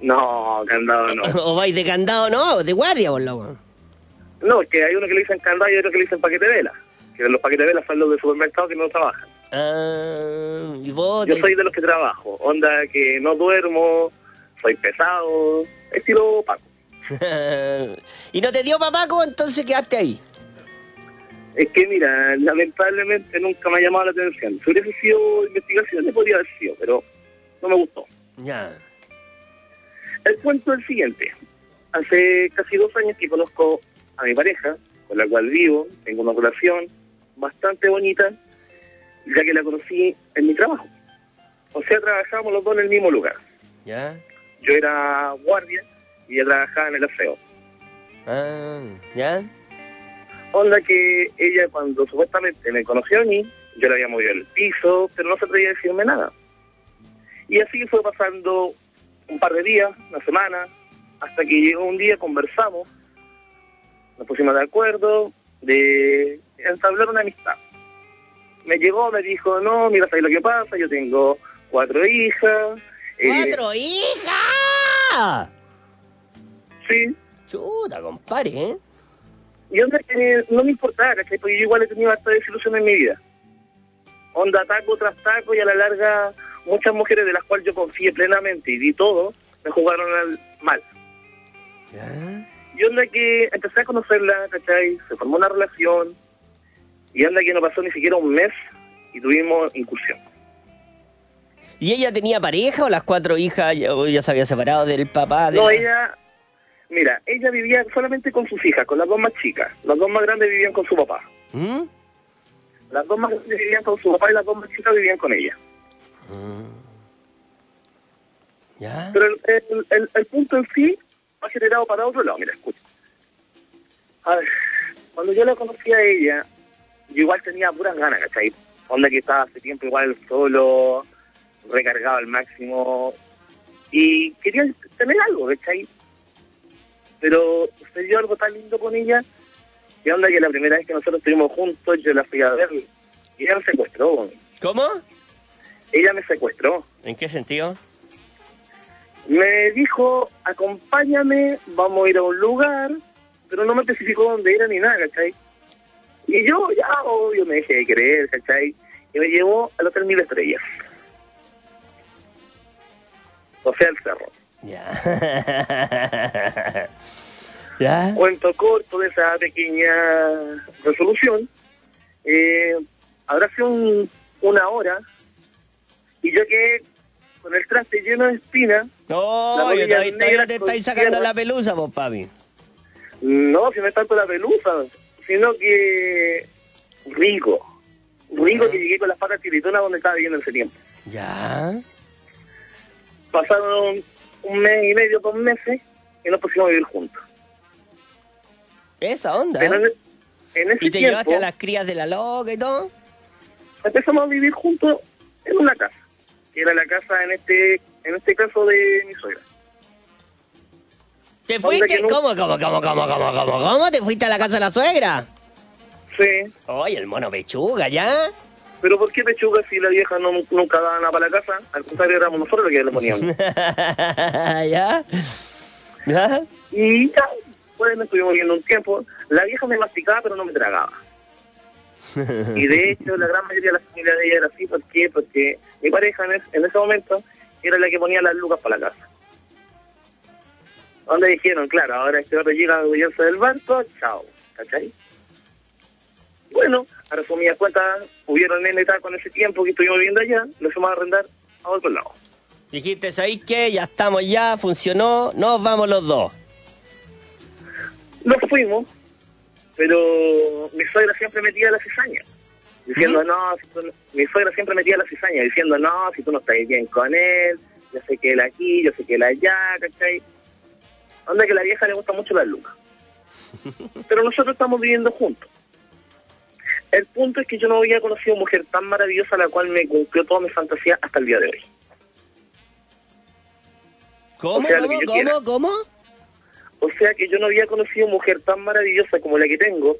No, candado no. O vais de candado, no, de guardia, por loco. No, es que hay uno que le dicen candado y otro que le dicen paquete de vela. Que los paquetes de vela son los de supermercado que no trabajan. Ah, y vos. Yo te- soy de los que trabajo. Onda que no duermo, soy pesado, estilo Paco. <laughs> y no te dio papaco, entonces quedaste ahí. Es que mira, lamentablemente nunca me ha llamado la atención. Si hubiese sido investigación, podría haber sido, pero no me gustó. Ya. El cuento es el siguiente. Hace casi dos años que conozco a mi pareja, con la cual vivo, tengo una relación bastante bonita, ya que la conocí en mi trabajo. O sea, trabajábamos los dos en el mismo lugar. Ya. Yo era guardia y ella trabajaba en el aseo. Ah, ya. Onda que ella cuando supuestamente me conoció a mí, yo le había movido el piso, pero no se atrevía a decirme nada. Y así fue pasando un par de días, una semana, hasta que llegó un día, conversamos, nos pusimos de acuerdo de entablar una amistad. Me llegó, me dijo, no, mira, ¿sabes lo que pasa? Yo tengo cuatro hijas. eh, ¡Cuatro hijas! Sí. Chuta, compadre, ¿eh? Y onda que no me importaba, ¿cachai? Porque yo igual he tenido hasta desilusión en mi vida. Onda taco tras taco y a la larga muchas mujeres de las cuales yo confié plenamente y di todo, me jugaron al mal. Y onda que empecé a conocerla, ¿cachai? Se formó una relación y onda que no pasó ni siquiera un mes y tuvimos incursión. ¿Y ella tenía pareja o las cuatro hijas ya, o ya se había separado del papá? De No, la- ella, mira, ella vivía solamente con sus hijas, con las dos más chicas. Las dos más grandes vivían con su papá. ¿Mm? Las dos más grandes vivían con su papá y las dos más chicas vivían con ella. ¿Ya? Pero el, el- el- el punto en sí generado para otro lado. Mira, escucha. A ver, cuando yo la conocí a ella, yo igual tenía puras ganas, ¿cachai? Onda que estaba hace tiempo igual solo, recargado al máximo, y quería tener algo, ¿cachai? Pero sucedió algo tan lindo con ella, que onda que la primera vez que nosotros estuvimos juntos, yo la fui a ver, y ella me secuestró. ¿Cómo? Ella me secuestró. ¿En qué sentido? Me dijo, acompáñame, vamos a ir a un lugar, pero no me especificó dónde era ni nada, ¿cachai? Y yo ya, obvio, me dejé de creer, ¿cachai? Y me llevó al Hotel Mil Estrellas. O sea, el cerro. Ya. <laughs> ¿Ya? Cuento corto de esa pequeña resolución. Eh, habrá sido un- una hora y yo quedé con el traste lleno de espinas. No, yo te con estáis sacando la pelusa, vos, papi. No, si no es tanto la pelusa, sino que rico. Rico que llegué con las patas tiritonas donde estaba viviendo en ese tiempo. Ya. Pasaron un mes y medio, dos meses, y nos pusimos a vivir juntos. Esa onda. Pero en, en ese ¿Y te tiempo llevaste a las crías de la loca y todo? empezamos a vivir juntos en una casa, que era la casa en este en este caso de mi suegra. ¿Te fuiste? no- ¿Cómo, cómo, cómo, cómo, cómo, cómo, cómo? ¿Te fuiste a la casa de la suegra? Sí. Oye, el mono pechuga, ¿ya? Pero ¿por qué pechuga si la vieja no, nunca daba nada para la casa? Al contrario, éramos nosotros los que le poníamos. <laughs> ¿Ya? ¿Ya? Y ya, pues me estuvimos viendo un tiempo. La vieja me masticaba, pero no me tragaba. <laughs> Y de hecho, la gran mayoría de la familia de ella era así. ¿Por qué? Porque mi pareja en, es- en ese momento era la que ponía las lucas para la casa. Donde dijeron, claro, ahora este otro llega a gobierno del barco, chao. ¿Cachai? Bueno, a resumidas cuentas, hubieron nene con ese tiempo que estuvimos viviendo allá, lo fuimos a arrendar a otro lado. Dijiste, ¿sabéis qué? Ya estamos ya, funcionó, nos vamos los dos. Nos fuimos, pero mi suegra siempre metía la cizaña, diciendo, no, si tú no- mi suegra siempre metía la cizaña, diciendo, no, si tú no estás bien con él, yo sé que él aquí, yo sé que él allá, ¿cachai? Onda que a la vieja le gusta mucho la lucas. <laughs> Pero nosotros estamos viviendo juntos. El punto es que yo no había conocido mujer tan maravillosa la cual me cumplió toda mi fantasía hasta el día de hoy. ¿Cómo, O sea, lo cómo, cómo? O sea que yo no había conocido mujer tan maravillosa como la que tengo,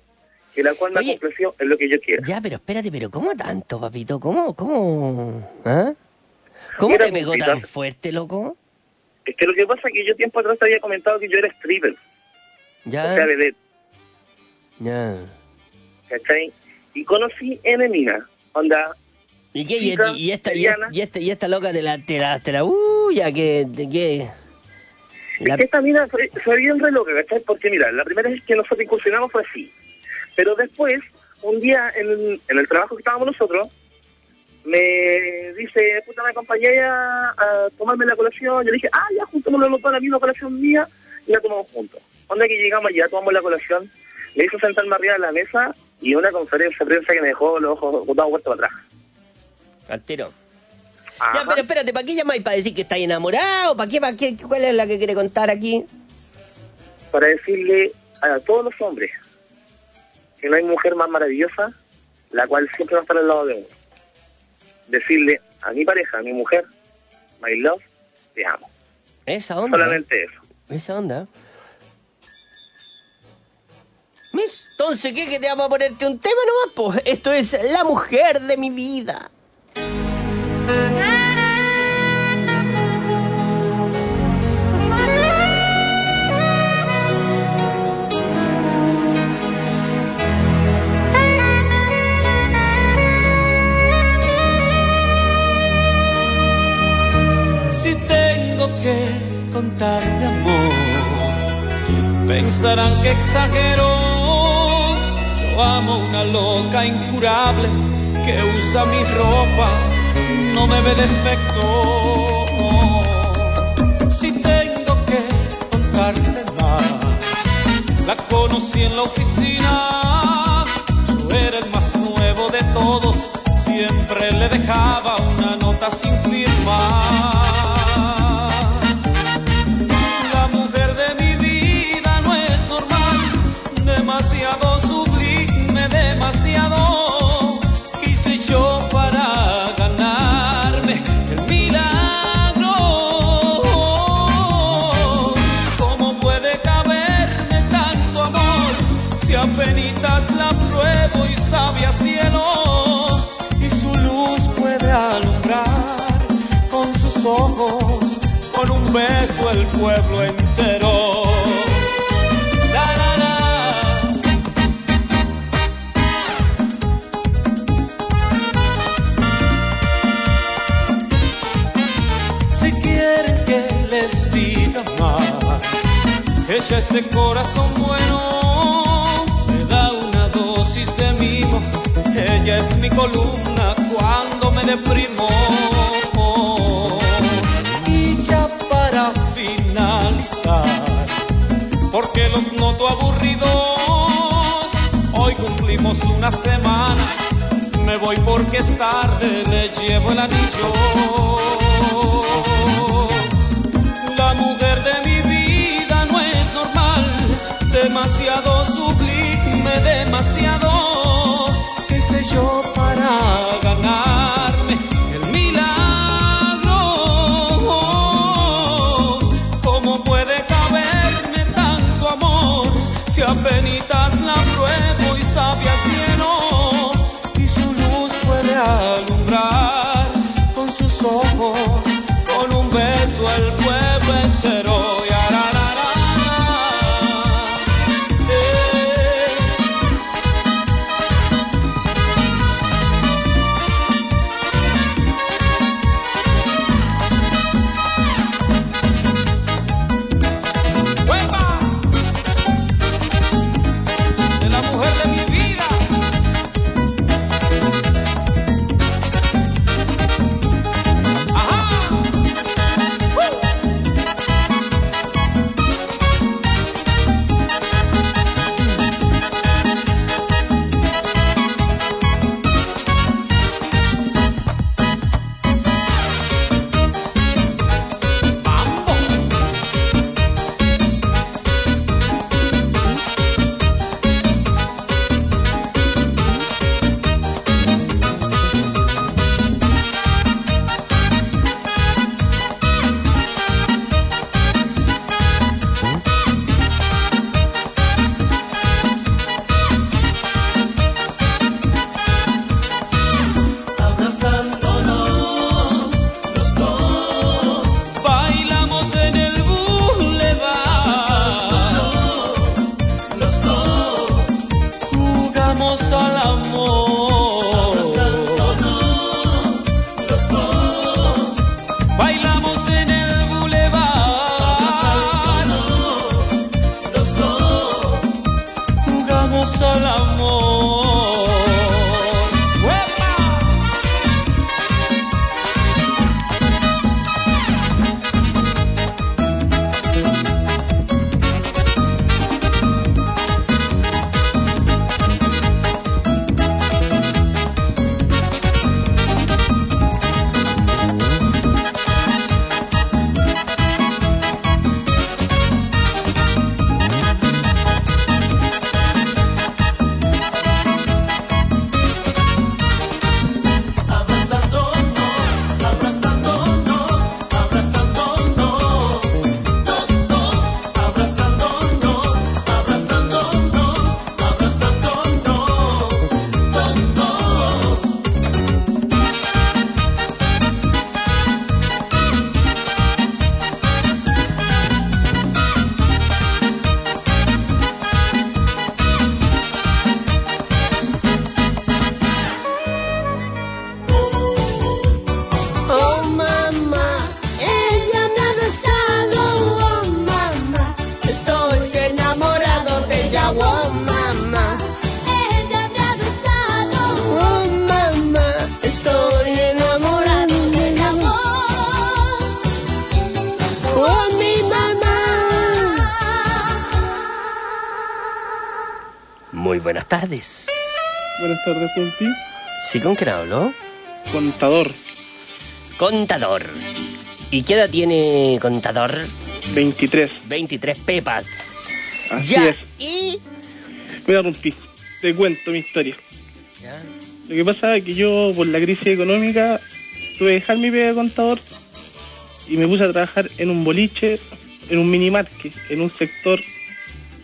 y la cual me Oye. complació en lo que yo quiera. Ya, pero espérate, pero ¿cómo tanto, papito? ¿Cómo, cómo, ah? ¿Cómo Mira, te pegó tan fuerte, loco? Es que lo que pasa es que yo tiempo atrás te había comentado que yo era stripper, Ya, o sea, bebé, ya. ¿cachai? Y conocí N Mina, onda, ¿Y qué? ¿Y, chica, y esta, y, esta, y esta loca te la, te la, te la, uh, ya que, de qué? Es que esta mina fue, fue bien re loca, ¿cachai? Porque mira, la primera vez que nosotros incursionamos fue así. Pero después, un día en, en el trabajo que estábamos nosotros, me dice, puta, me acompañé a, a tomarme la colación. Yo le dije, ah, ya, juntémonos los dos la misma colación mía y la tomamos juntos. Onda que llegamos allá, tomamos la colación, me hizo sentarme arriba de la mesa y una conferencia de prensa que me dejó los ojos dados vuelta para atrás. Altero. Ya, pero espérate, ¿para qué llamáis? ¿Para decir que estáis enamorado? ¿Para qué, para qué? ¿Cuál es la que quiere contar aquí? para decirle a todos los hombres que no hay mujer más maravillosa, la cual siempre va a estar al lado de uno. Decirle a mi pareja, a mi mujer, my love, te amo. Esa onda. Solamente eso. Esa onda. ¿Ves? Entonces, ¿qué? ¿Que te vamos a ponerte un tema nomás? Pues esto es la mujer de mi vida. Contar de amor, pensarán que exagero. Yo amo una loca incurable que usa mi ropa, no me ve defecto. Si tengo que contarle más, la conocí en la oficina. Yo era el más nuevo de todos, siempre le dejaba una nota sin firmar. El pueblo entero. Si quieren que les diga más, ella es de corazón bueno, me da una dosis de mimo, ella es mi columna cuando me deprimo. Aburridos, hoy cumplimos una semana, me voy porque es tarde, le llevo el anillo. Buenas tardes. Buenas tardes, Pompi. ¿Sí con quién hablo? Contador. Contador. ¿Y qué edad tiene contador? 23. 23 pepas. Así ya. es. ¿Y? Mira, Pompi, te cuento mi historia. Lo que pasa es que yo, por la crisis económica, tuve que dejar mi pega de contador y me puse a trabajar en un boliche, en un minimarket, en un sector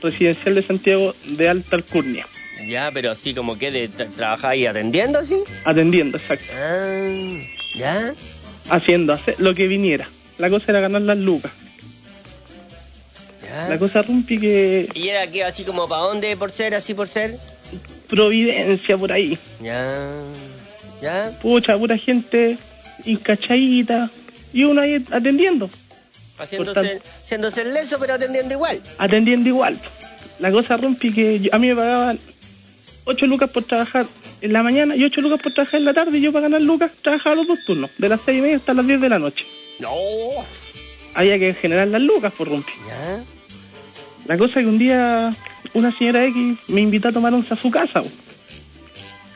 residencial de Santiago de alta alcurnia. Ya, pero así como que de tra- trabajar ahí atendiendo, ¿sí? Atendiendo, exacto. Ah, ¿ya? Haciendo hacer lo que viniera. La cosa era ganar las lucas. ¿Ya? La cosa rumpi que ¿Y era que así como para dónde por ser, así por ser? Providencia por ahí. Ya. ¿Ya? Pucha, pura gente incachadita. Y uno ahí atendiendo. Haciéndose, haciéndose el leso, pero atendiendo igual. Atendiendo igual. La cosa rumpi que yo- a mí me pagaban 8 lucas por trabajar en la mañana y 8 lucas por trabajar en la tarde. Y yo para ganar lucas trabajaba los dos turnos, de las 6 y media hasta las 10 de la noche. No. Había que generar las lucas por rumpi. ¿Ya? La cosa que un día una señora X me invitó a tomar once a su casa.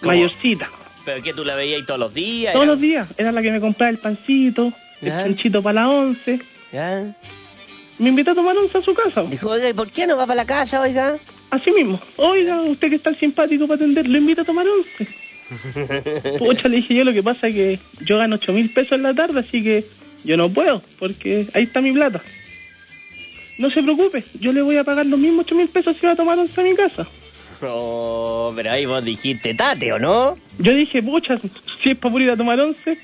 Mayorcita. ¿Pero que tú la veías ahí todos los días? Todos era? los días. Era la que me compraba el pancito, Ya. el chanchito para la once. ¿Ya? Me invitó a tomar once a su casa. Dijo, oiga, ¿y por qué no va para la casa, oiga? Así mismo. Oiga, usted que es tan simpático para atender, lo invito a tomar once. <laughs> Pucha, le dije yo, lo que pasa es que yo gano ocho mil pesos en la tarde, así que yo no puedo, porque ahí está mi plata. No se preocupe, yo le voy a pagar los mismos ocho mil pesos si va a tomar once a mi casa. Oh, pero ahí vos dijiste tate, ¿o no? Yo dije, pucha, si es para ir a tomar once,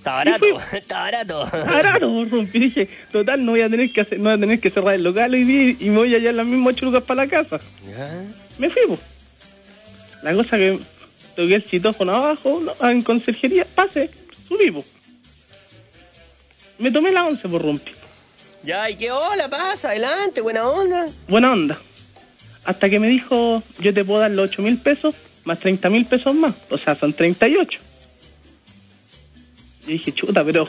Está barato, <laughs> está barato. Claro, rompí. Dije, total, no voy a tener que hacer, no voy a tener que cerrar el local hoy día y me voy a hallar las mismas ocho lucas para la casa. ¿Ya? Me fui, po. La cosa que toqué el citófono abajo, no, en conserjería, pase, subí, po. Me tomé la once por rompi. Ya, ¿y qué hola? Pasa, adelante, buena onda. Buena onda. Hasta que me dijo, yo te puedo dar los ocho mil pesos más 30 mil pesos más. O sea, son 38. Yo dije, chuta, pero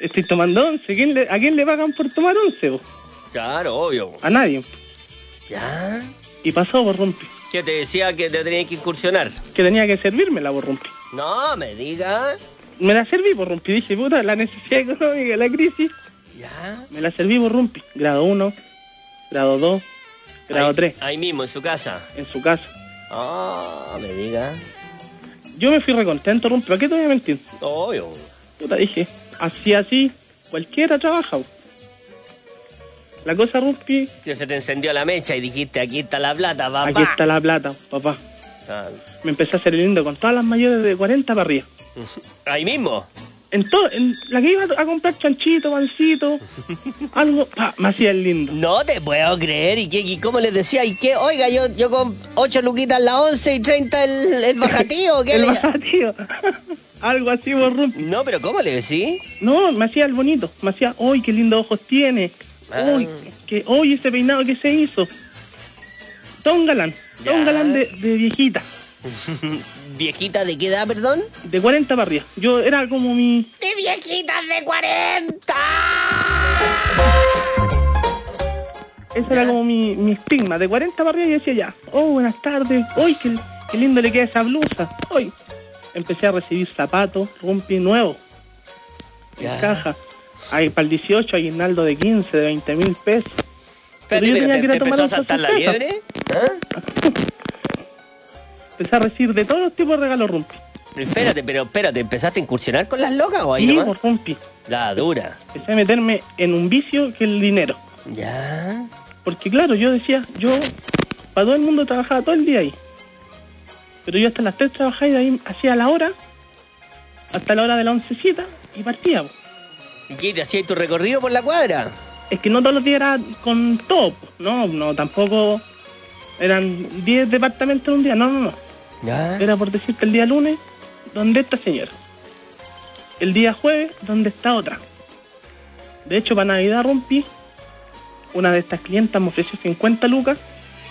estoy tomando once. ¿Quién le- ¿A quién le pagan por tomar once? po? Claro, obvio. A nadie. ¿Ya? Y pasó por rompi. ¿Qué te decía que te tenía que incursionar? Que tenía que servirme la por rompi. No, me diga. Me la serví por rompi. Dije, puta, la necesidad económica, la crisis. ¿Ya? Me la serví por rompi. Grado 1, grado 2, grado ahí, 3. Ahí mismo, en su casa. En su casa. Ah, me diga. Yo me fui recontento, rompi. ¿Para qué te voy a mentir? Obvio. Puta, dije, así, así, cualquiera trabaja. bo. La cosa, Rumpi, Que se te encendió la mecha y dijiste, aquí está la plata, papá. aquí está la plata, papá. Ah, Me empecé a hacer lindo con todas las mayores de 40 para arriba. <laughs> Ahí mismo. En todo, en la que iba a comprar chanchito, pancito, <laughs> algo, pa, me hacía el lindo. No te puedo creer. ¿Y, qué, y cómo les decía? ¿Y qué? Oiga, yo, yo con 8 luquitas la 11 y 30 el, el bajativo. ¿qué <laughs> el le- bajativo. <laughs> algo así, Rumpi. No, pero ¿cómo le decís? No, me hacía el bonito. Me hacía, uy, qué lindos ojos tiene. Ah. Uy, que, uy, ese peinado que se hizo. Todo un galán. Todo un galán de, de viejita. ¿Viejita de qué edad, perdón? De 40 para arriba. Yo era como mi... ¡De viejitas de 40! Ese era como mi, mi estigma. De 40 para arriba yo decía ya. Oh, buenas tardes. Uy, qué, qué lindo le queda esa blusa. Uy. Empecé a recibir zapatos, rompi nuevos. Ya. En caja. Ahí, para el 18, aguinaldo de 15, de 20 mil pesos. Yo pero tenía ¿te, que ir a te tomar empezó a saltar la sorpresas. liebre? ¿Ah? Empecé a recibir de todos los tipos de regalos rompi. Espérate, pero espérate, ¿empezaste a incursionar con las locas o ahí Y nomás? por rompi. La dura. Empecé a meterme en un vicio que el dinero. Ya. Porque claro, yo decía, yo para todo el mundo trabajaba todo el día ahí. Pero yo hasta las 3 trabajaba y de ahí hacía la hora, hasta la hora de la oncecita y partía. po. ¿Y qué? ¿Te hacías tu recorrido por la cuadra? Es que no todos los días era con todo, po. no, no, tampoco eran 10 departamentos en un día, no, no, no. Ya. Era por decirte el día lunes, ¿dónde está señora? El día jueves, ¿dónde está otra? De hecho, para Navidad rompí, una de estas clientas me ofreció 50 lucas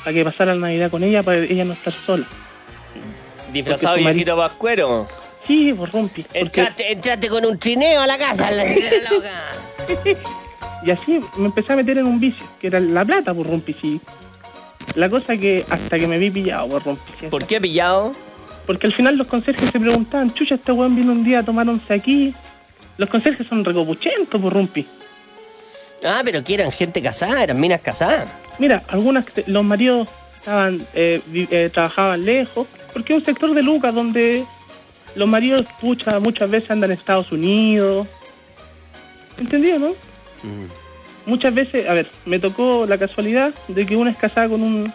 para que pasara la Navidad con ella, para ella no estar sola. Disfrazado tu viejito pascuero. Sí, pues rompí. porque- Entraste, entraste con un trineo a la casa, la, la loca. <laughs> Y así me empecé a meter en un vicio, que era la plata por Rumpi, sí. La cosa que hasta que me vi pillado por. ¿sí? ¿Por qué pillado? Porque al final los conserjes se preguntaban, chucha, este weón vino un día a tomar once aquí. Los conserjes son recopuchentos por Rumpi. Ah, pero que eran gente casada, eran minas casadas. Mira, algunas, los maridos estaban, eh, eh, trabajaban lejos, porque es un sector de Lucas donde los maridos, pucha, muchas veces andan en Estados Unidos. ¿Entendido, no? Muchas veces, a ver, me tocó la casualidad de que una es casada con un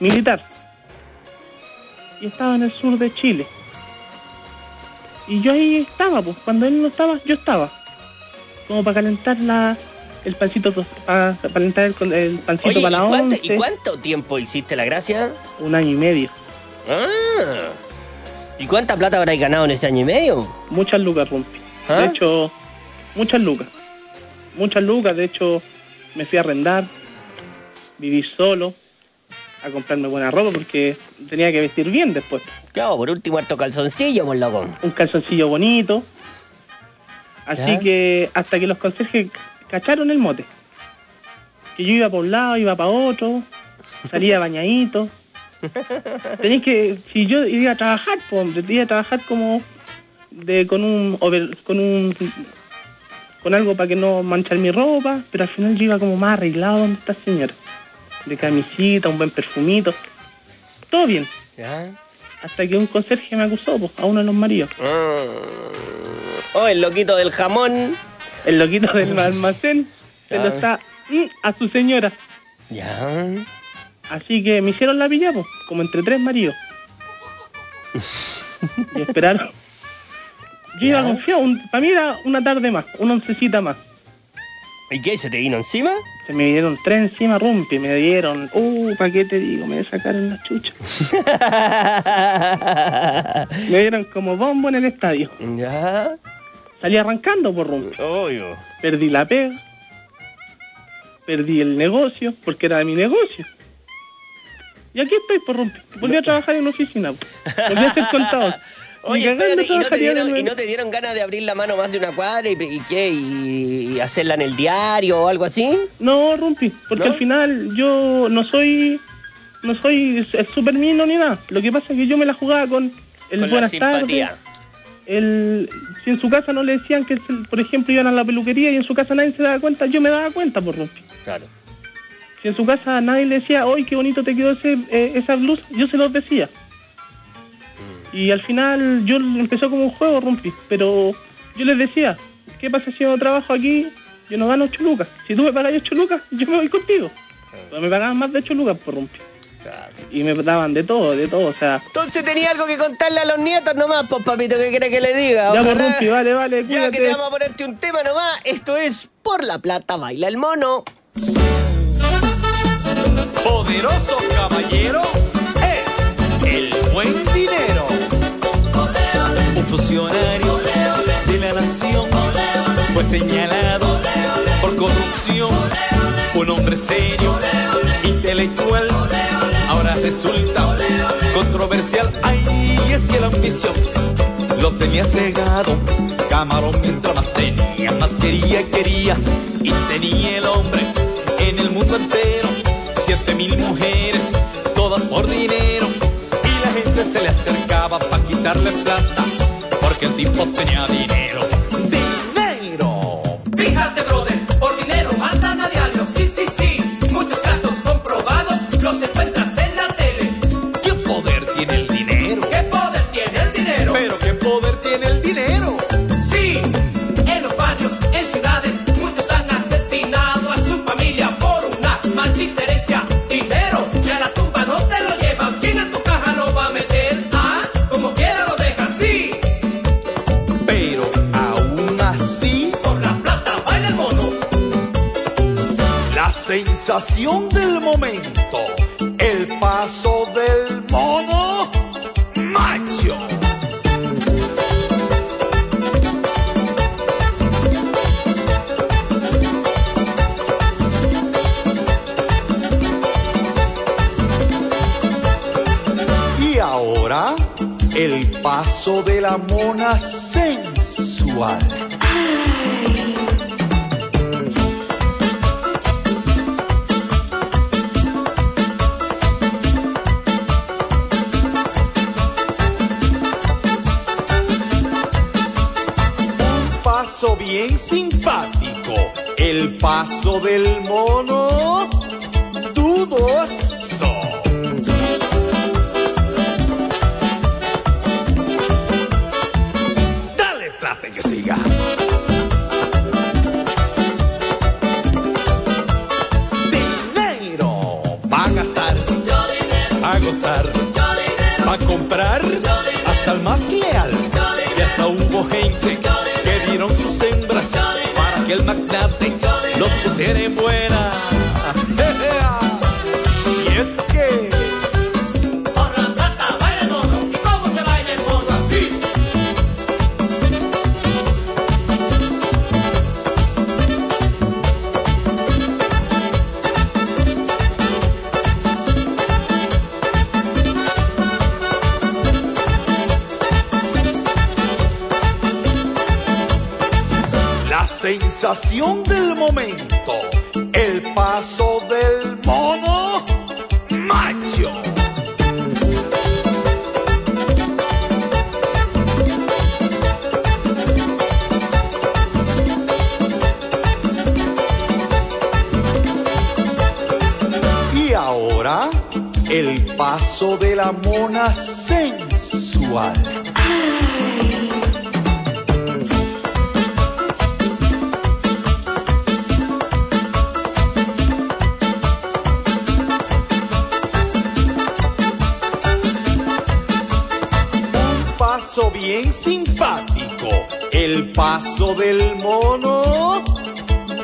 militar. Y estaba en el sur de Chile. Y yo ahí estaba, pues, cuando él no estaba, yo estaba. Como para calentar la, el pancito, para calentar el, el pancito Oye, para ¿y la cuánto, once. ¿y cuánto tiempo hiciste la gracia? Un año y medio. Ah. ¿Y cuánta plata habrás ganado en ese año y medio? Muchas lucas, Rumpi. ¿Ah? De hecho, muchas lucas. Muchas lucas, de hecho, me fui a arrendar, viví solo, a comprarme buena ropa porque tenía que vestir bien después. Claro, por último, harto calzoncillo, por loco. Un calzoncillo bonito. Así ¿Ya? que hasta que los conserjes cacharon el mote. Que yo iba para un lado, iba para otro, salía <laughs> bañadito. Tenéis que, si yo iba a trabajar, pues, hombre, iba a trabajar como de con un over- con un con algo para que no manchar mi ropa, pero al final yo iba como más arreglado donde está señora. De camisita, un buen perfumito. Todo bien. ¿Ya? Hasta que un conserje me acusó, pues, a uno de los maridos. Oh, el loquito del jamón. El loquito del almacén se lo está mm, a su señora. Ya. Así que me hicieron la pilla, pues, como entre tres maridos. <laughs> y esperaron. Yo iba confiado, para mí era una tarde más, una oncecita más. ¿Y qué? ¿Se te vino encima? Se me dieron tres encima, rumpi, me dieron, uh, ¿para qué te digo? Me sacaron la chucha. <laughs> me dieron como bombo en el estadio. Ya. Salí arrancando por rumpi. Obvio. Perdí la pega. Perdí el negocio, porque era de mi negocio. Y aquí estoy por rumpi. Volví a trabajar en una oficina. po. Volví a ser <laughs> contador. Oye, espérate, ¿y no, te dieron, nuevo. y no te dieron ganas de abrir la mano más de una cuadra y, y qué? Y, y hacerla en el diario o algo así? No, Rumpi, porque ¿No? al final yo no soy no soy el super mino ni nada. Lo que pasa es que yo me la jugaba con el Con buenas tardes. El, si en su casa no le decían que, por ejemplo, iban a la peluquería y en su casa nadie se daba cuenta, yo me daba cuenta por Rumpi. Claro. Si en su casa nadie le decía, hoy qué bonito te quedó ese, eh, esa blusa, yo se los decía. Y al final yo empezó como un juego, Rumpi, pero yo les decía, ¿qué pasa si yo trabajo aquí? Yo no gano 8 lucas. Si tú me pagas 8 lucas, yo me voy contigo. Pero me pagaban más de 8 lucas por Rumpi. Y me daban de todo, de todo, o sea... Entonces tenía algo que contarle a los nietos nomás, pues papito, ¿qué quiere que le diga? Ya, pues, Ojalá- Rumpi, vale, vale, Ya cuídate. que te vamos a ponerte un tema nomás, esto es Por la Plata Baila el Mono. Poderoso caballero Un funcionario de la nación fue señalado por corrupción. Un hombre serio, intelectual, ahora resulta controversial. Ay, es que la ambición lo tenía cegado. Camarón mientras más tenía, más quería, quería. Y tenía el hombre en el mundo entero. Siete mil mujeres, todas por dinero. Y la gente se le acercaba para quitarle plata. Porque el tipo tenía dinero. ¡Dinero! Fíjate, brother, del momento, el paso del mono macho. Y ahora, el paso de la mona sensual. El paso del mono dudoso. Dale plata que siga. Dinero va a gastar, a gozar, va a comprar hasta el más leal. Y hasta hubo gente dieron sus hembras para que el magnate los pusiera en buena. Del momento, el paso del mono macho. Y ahora, el paso de la mona sensual. Bien simpático, el paso del mono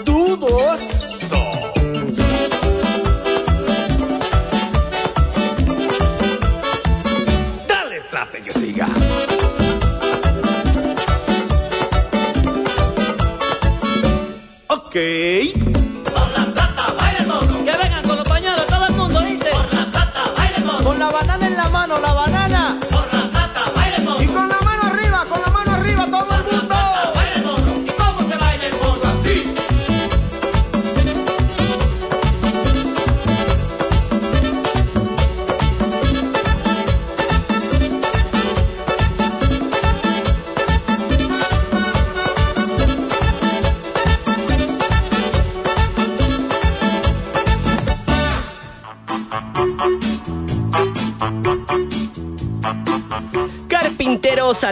dudoso. Dale plata que siga.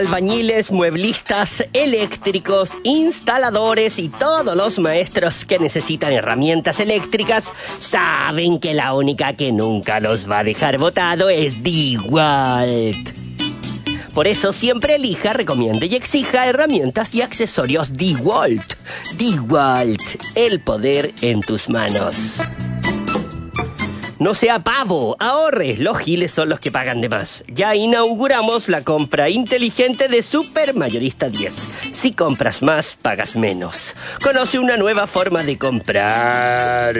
Albañiles, mueblistas, eléctricos, instaladores y todos los maestros que necesitan herramientas eléctricas saben que la única que nunca los va a dejar votado es DeWalt. Por eso siempre elija, recomiende y exija herramientas y accesorios DeWalt. DeWalt, el poder en tus manos. No sea pavo, ahorre. Los giles son los que pagan de más. Ya inauguramos la compra inteligente de Super Mayorista 10. Si compras más, pagas menos. Conoce una nueva forma de comprar.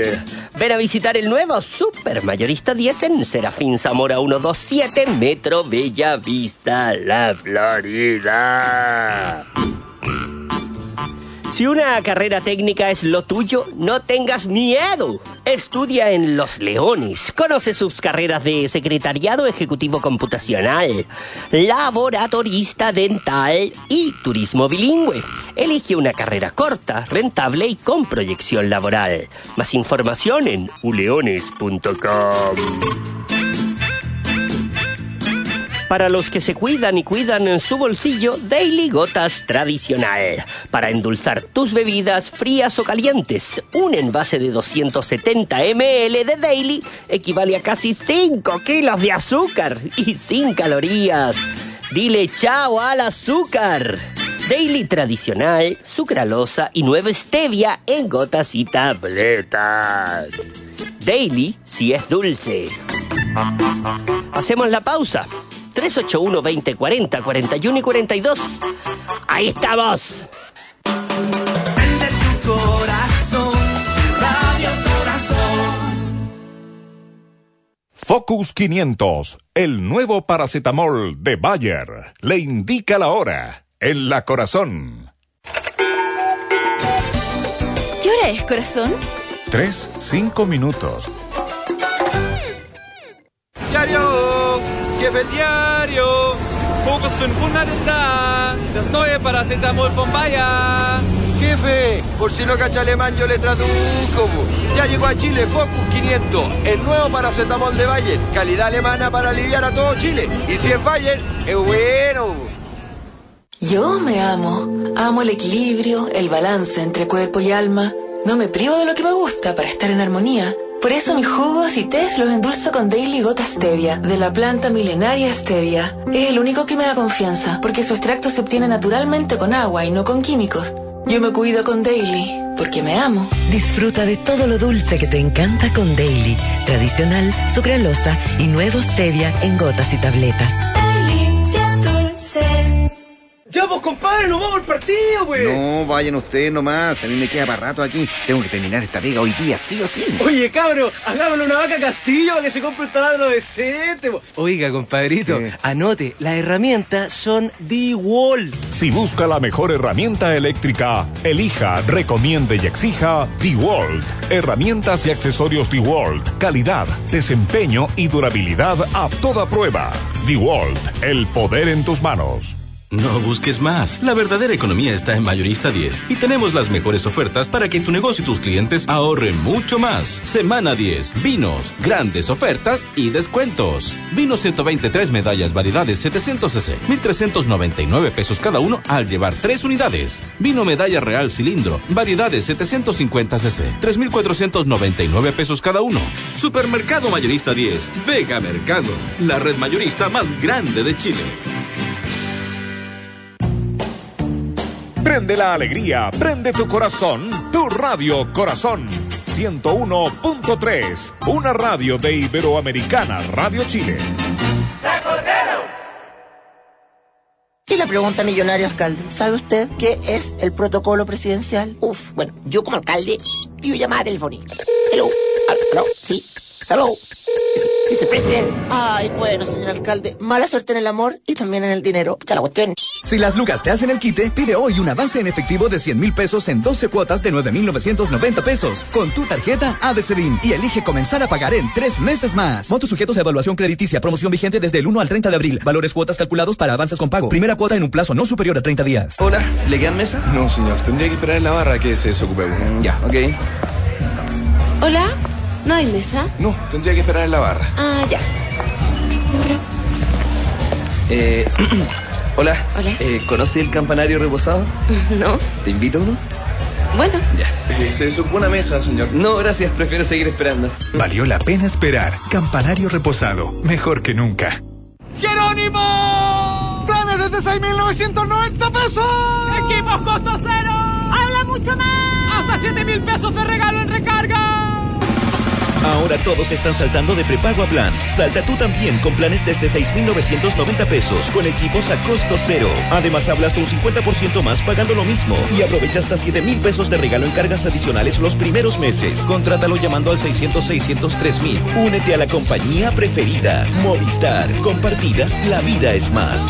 Ven a visitar el nuevo Super Mayorista 10 en Serafín Zamora 127, Metro Bella Vista, La Florida. Si una carrera técnica es lo tuyo, no tengas miedo. Estudia en Los Leones. Conoce sus carreras de secretariado ejecutivo computacional, laboratorista dental y turismo bilingüe. Elige una carrera corta, rentable y con proyección laboral. Más información en uleones.com. Para los que se cuidan y cuidan en su bolsillo, Daily Gotas Tradicional. Para endulzar tus bebidas frías o calientes, un envase de 270 ml de Daily equivale a casi 5 kilos de azúcar y sin calorías. Dile chao al azúcar. Daily Tradicional, sucralosa y nueva stevia en gotas y tabletas. Daily si es dulce. Hacemos la pausa. 381 2040 41 y 42. Ahí estamos. tu corazón, Radio Corazón. Focus 500, el nuevo paracetamol de Bayer, le indica la hora en la corazón. ¿Qué hora es, corazón? 3, 5 minutos. Diario, lleve el diario. Focus 500 ist da. Das neue Paracetamol von Bayer. jefe. Por si no cacha alemán, yo le traduzco. Ya llegó a Chile Focus 500, el nuevo paracetamol de Bayer. Calidad alemana para aliviar a todo Chile. Y si es Bayer, es bueno. Yo me amo. Amo el equilibrio, el balance entre cuerpo y alma. No me privo de lo que me gusta para estar en armonía. Por eso mis jugos y tés los endulzo con Daily Gota Stevia, de la planta milenaria Stevia. Es el único que me da confianza, porque su extracto se obtiene naturalmente con agua y no con químicos. Yo me cuido con Daily, porque me amo. Disfruta de todo lo dulce que te encanta con Daily, tradicional, sucralosa y nuevo stevia en gotas y tabletas. Ya, pues, compadre, nos vamos al partido, pues. No, vayan ustedes nomás. A mí me queda para rato aquí. Tengo que terminar esta pega hoy día, sí o sí. Oye, cabro, hagámosle una vaca castillo para que se compre un taladro decente. po. Oiga, compadrito, anote, las herramientas son D-Wall. Si busca la mejor herramienta eléctrica, elija, recomiende y exija DeWalt. Herramientas y accesorios DeWalt. Calidad, desempeño y durabilidad a toda prueba. DeWalt, el poder en tus manos. No busques más. La verdadera economía está en Mayorista 10 y tenemos las mejores ofertas para que tu negocio y tus clientes ahorren mucho más. Semana 10. Vinos, grandes ofertas y descuentos. Vino 123 medallas, variedades 700 cc, 1399 pesos cada uno al llevar tres unidades. Vino medalla real cilindro, variedades 750 cc, 3499 pesos cada uno. Supermercado Mayorista 10. Vega Mercado, la red mayorista más grande de Chile. Prende la alegría, prende tu corazón, tu radio corazón. 101.3, una radio de Iberoamericana Radio Chile. Y la pregunta millonario alcalde, ¿sabe usted qué es el protocolo presidencial? Uf, bueno, yo como alcalde, pido llamada telefónica. Hello, hello, sí, hello. Dice presidente. Ay, bueno, señor alcalde, mala suerte en el amor y también en el dinero. Ya la cuestión. Si las lucas te hacen el quite, pide hoy un avance en efectivo de 100 mil pesos en 12 cuotas de 9,990 pesos con tu tarjeta ABCDIN y elige comenzar a pagar en tres meses más. Montos sujetos a evaluación crediticia. Promoción vigente desde el 1 al 30 de abril. Valores cuotas calculados para avances con pago. Primera cuota en un plazo no superior a 30 días. Hola, ¿le quedan mesa? No, señor, tendría que esperar en la barra que se desocupe. Ya, ok. Hola, ¿no hay mesa? No, tendría que esperar en la barra. Ah, ya. Eh, <clears throat> hola. Hola. Eh, ¿Conoce el campanario reposado? <laughs> No. ¿Te invito a uno? Bueno. Ya. Eh, se desocupó una mesa, señor. No, gracias, prefiero seguir esperando. Valió la pena esperar. Campanario reposado, mejor que nunca. ¡Jerónimo! ¡Planes desde 6,990 pesos! ¡Equipos costo cero! ¡Habla mucho más! ¡Hasta 7 mil pesos de regalo en recarga! Ahora todos están saltando de prepago a plan. Salta tú también con planes desde 6,990 pesos con equipos a costo cero. Además, hablas un 50% más pagando lo mismo y aprovecha hasta 7 mil pesos de regalo en cargas adicionales los primeros meses. Contrátalo llamando al 600-603 mil. Únete a la compañía preferida. Movistar. Compartida, la vida es más.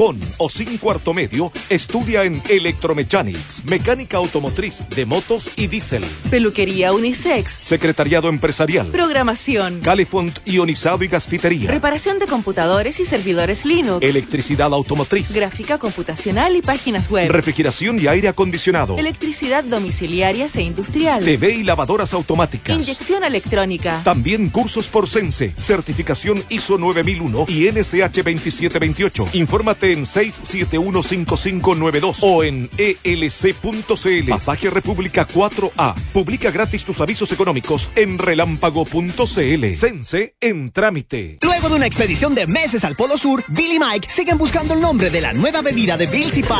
Con o sin cuarto medio, estudia en Electromechanics, mecánica automotriz de motos y diésel, Peluquería unisex. secretariado empresarial, Programación. Califont ionizado y gasfitería, Reparación de computadores y servidores Linux. electricidad automotriz, Gráfica computacional y páginas web. refrigeración y aire acondicionado, Electricidad domiciliarias e industrial. TV y lavadoras automáticas. Inyección electrónica. También cursos por Sense, certificación ISO 9001 y NSH 2728. Infórmate en 6715592 o en elc.cl. Pasaje República 4A. Publica gratis tus avisos económicos en relámpago.cl. Sense en trámite. Luego de una expedición de meses al Polo Sur, Bill y Mike siguen buscando el nombre de la nueva bebida de Bill's y Pub.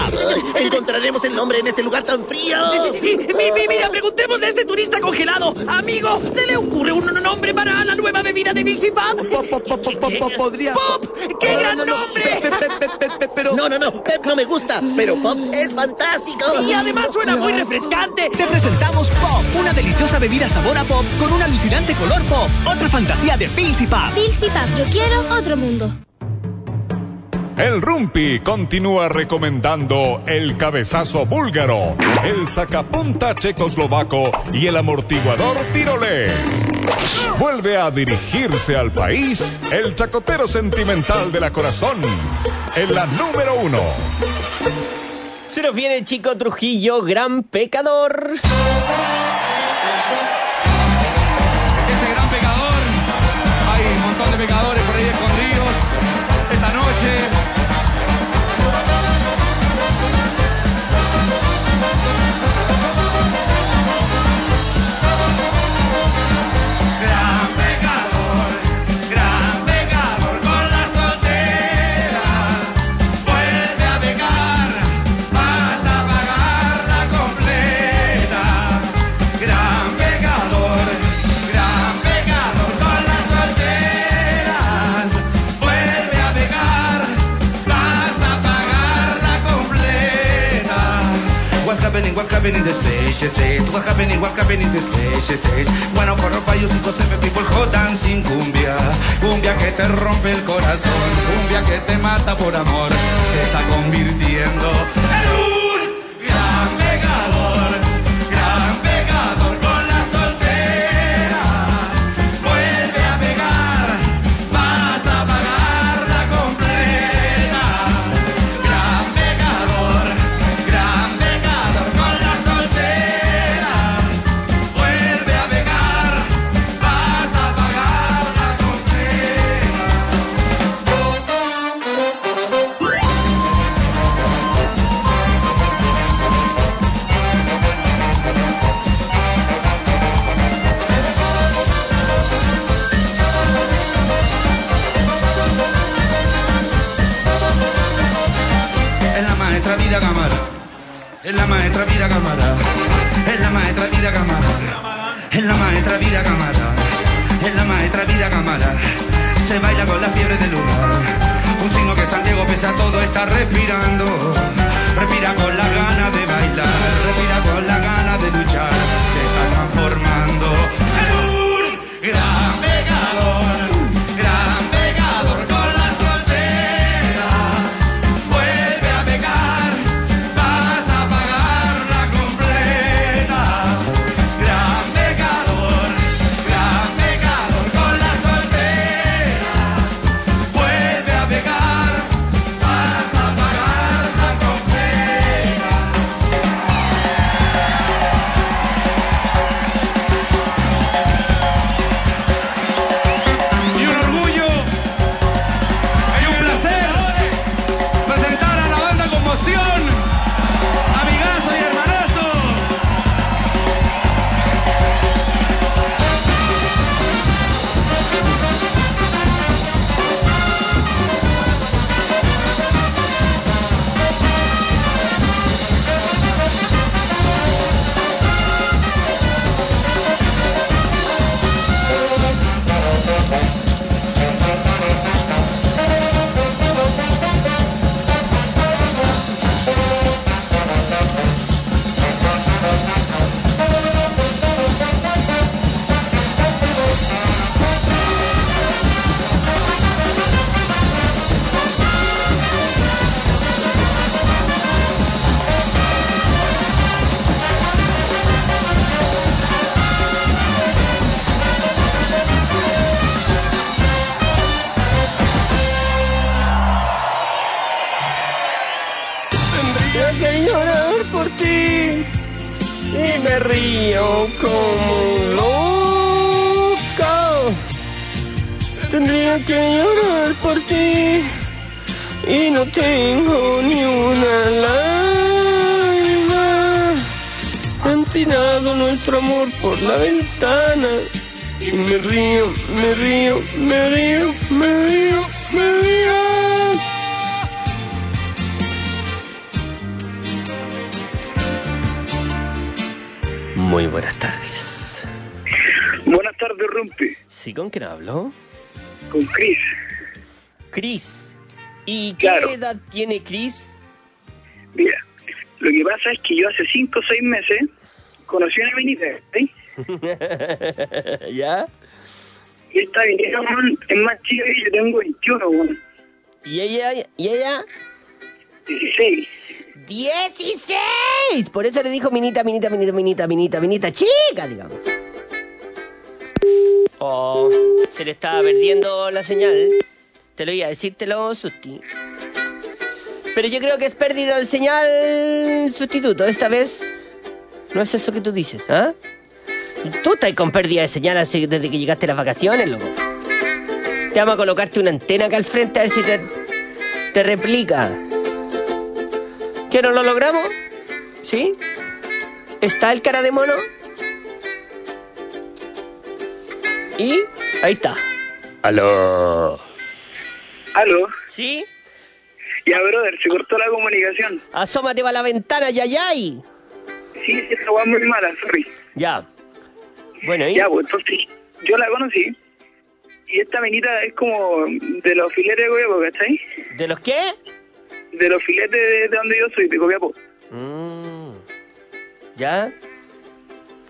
¿Encontraremos el nombre en este lugar tan frío? Sí, sí, sí. Mi- mi- mira, preguntémosle a este turista congelado. Amigo, ¿se le ocurre un nombre para la nueva bebida de Bill's y Pub? ¿Podría? ¡Pop! ¡Qué gran nombre! Pero... No, no, no, Pep no me gusta, pero Pop es fantástico. Y además suena muy refrescante. Te presentamos Pop, una deliciosa bebida sabor a pop con un alucinante color pop. Otra fantasía de Bills y y Pub, yo quiero otro mundo. El Rumpi continúa recomendando el cabezazo búlgaro, el sacapunta checoslovaco y el amortiguador tirolés. Vuelve a dirigirse al país el chacotero sentimental de la corazón, en la número uno. Se nos viene Chico Trujillo, gran pecador. Ese gran pecador. Hay un montón de pecadores happening, the stage, stage. What's happening, what's happening the stage, stage. Bueno, por los payos y seven people hot dancing cumbia. Cumbia que te rompe el corazón Cumbia que te mata por amor. Te está convirtiendo Se baila con la fiebre del lugar Un signo que Santiago pese a todo está respirando. Respira con la gana de bailar. Respira con la gana de luchar. Se está transformando. En un edad tiene Chris? Mira, lo que pasa es que yo hace 5 o 6 meses conocí a una vinita, ¿sí? <laughs> ¿Ya? Y esta vinita es más chica que yo tengo 21, weón. ¿Y ella? ¿Y ella? 16. ¡16! Por eso le dijo minita, minita, minita, minita, minita, minita, chica, digamos. Oh, se le estaba perdiendo la señal. Te lo iba a decir, te lo Susti. Pero yo creo que es pérdida de señal sustituto. Esta vez no es eso que tú dices, ¿ah? Tú estás con pérdida de señal así desde que llegaste a las vacaciones, loco. Te vamos a colocarte una antena acá al frente a ver si te, te replica. ¿Que no lo logramos? ¿Sí? ¿Está el cara de mono? Y ahí está. Aló. ¿Aló? ¿Sí? Ya, brother, se cortó la comunicación. Asómate para la ventana, yayay. Sí, weá es muy mala, sorry. Ya. Bueno, ¿y? Ya, pues entonces, yo la conocí. Y esta minita es como de los filetes de huevo, ¿cachai? ¿De los qué? De los filetes de, de donde yo soy, de Copiapó. Mm. ¿Ya?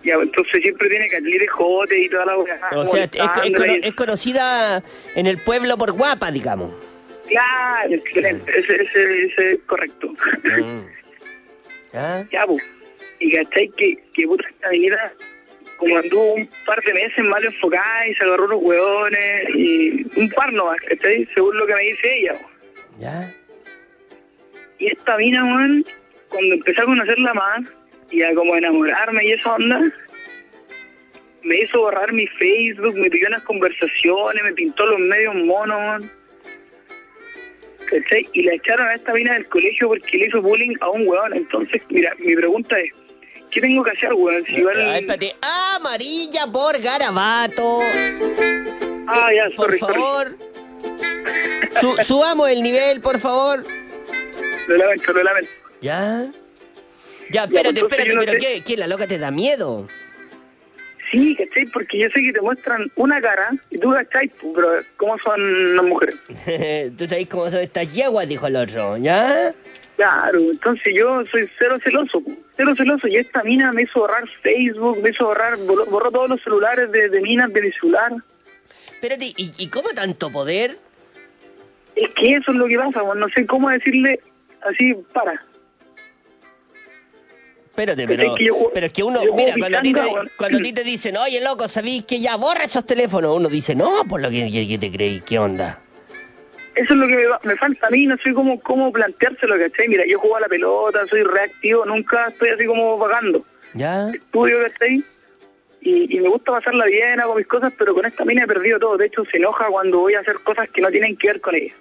Ya, pues entonces siempre tiene catlites jotes y toda la. O sea, es conocida en el pueblo por guapa, digamos. Claro, excelente, ese, ese, ese es correcto. ¿Ya? <laughs> Ya, pues. Y cachai que, que puta esta avenida, como anduvo un par de meses mal enfocada y se agarró unos hueones y un par nomás, ¿cachai? Según lo que me dice ella, po. ¿Ya? Y esta mina, weón, cuando empecé a conocerla más y a como enamorarme y esa onda, me hizo borrar mi Facebook, me pidió unas conversaciones, me pintó los medios monos, weón. ¿Cachai? Y la echaron a esta mina del colegio porque le hizo bullying a un weón. Entonces, mira, mi pregunta es, ¿qué tengo que hacer, weón? Si igual... Ay, espérate. Amarilla por garabato. Ah, ya, Por sorry, sorry. favor. Su- subamos el nivel, por favor. Lo lamento, lo lamento. ¿Ya? Ya, Ya, espérate, pues, espérate, no pero sé- ¿qué? ¿Qué? ¿La loca te da miedo? Sí, ¿cachai? Porque yo sé que te muestran una cara y tú, ¿cachai? Pero, ¿cómo son las mujeres? <laughs> Tú sabes cómo son estas yeguas, dijo el otro, ¿ya? Claro, entonces yo soy cero celoso, cero celoso. Y esta mina me hizo borrar Facebook, me hizo borrar, borró, borró todos los celulares de, de minas de mi celular. Espérate, ¿y, y cómo tanto poder? Es que eso es lo que pasa, no sé cómo decirle así, para. Espérate, <laughs> pero, que yo pero es que uno, mira, cuando a, ti te, pichanga, weón. cuando a ti te dicen, oye, loco, ¿sabéis que ya borra esos teléfonos? Uno dice, no, por lo que, que- que te creí, ¿qué onda? Eso es lo que me falta a mí, no sé cómo, cómo planteárselo, ¿cachai? Mira, yo juego a la pelota, soy reactivo, nunca estoy así como vagando. ¿Ya? Estudio, ¿cachai? Y, y me gusta pasarla bien, hago mis cosas, pero con esta mina he perdido todo. De hecho, se enoja cuando voy a hacer cosas que no tienen que ver con ella.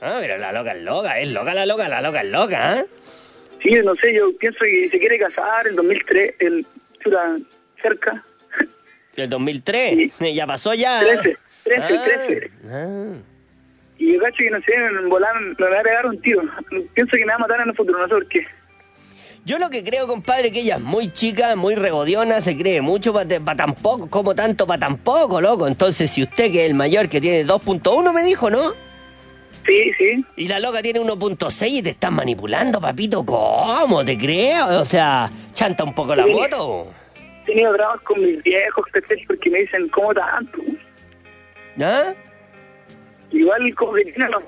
Ah, pero la loca es loca, es loca la loca, la loca es loca, ¿eh? Sí, no sé, yo pienso que se quiere casar el 2003, el cerca. Del 2003, <laughs> ya pasó ya. 13, 13, Ah, 13. ah. Y yo cacho que no sé, en volar me va a pegar un tiro. Pienso que me va a matar en el futuro, no sé por qué. Yo lo que creo, compadre, que ella es muy chica, muy regodiona, se cree mucho para tan poco, como tanto para tan poco, loco. Entonces, si usted que es el mayor que tiene 2.1, me dijo, ¿no? Sí, sí. Y la loca tiene 1.6 y te están manipulando, papito. ¿Cómo? ¿Te creo? O sea, chanta un poco la Sí. moto. He tenido dramas con mis viejos. Porque me dicen, ¿cómo tanto? ¿Ah? Igual como que tiene no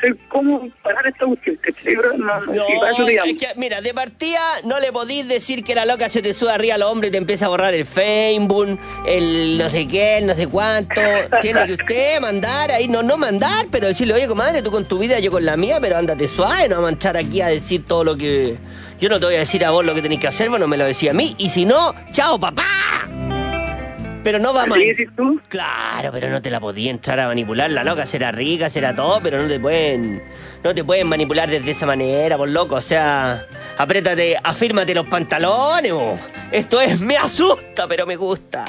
sé cómo parar esta cuestión, es que, mira, de partida no le podís decir que la loca se te sube arriba al hombro y te empieza a borrar el Facebook, el no sé qué, el no sé cuánto. <laughs> Tiene que usted mandar ahí, no, no mandar, pero decirle, oye, comadre, tú con tu vida, yo con la mía, pero ándate suave, no vamos a entrar aquí a decir todo lo que... Yo no te voy a decir a vos lo que tenés que hacer, vos no me lo decís a mí, y si no, chao, papá. Pero no vamos ¿Así tú? Claro, pero no te la podía entrar a manipular. La loca será rica, será todo, pero no te pueden. No te pueden manipular desde esa manera, por loco. O sea, apriétate, afírmate los pantalones. bo. Esto es, me asusta, pero me gusta.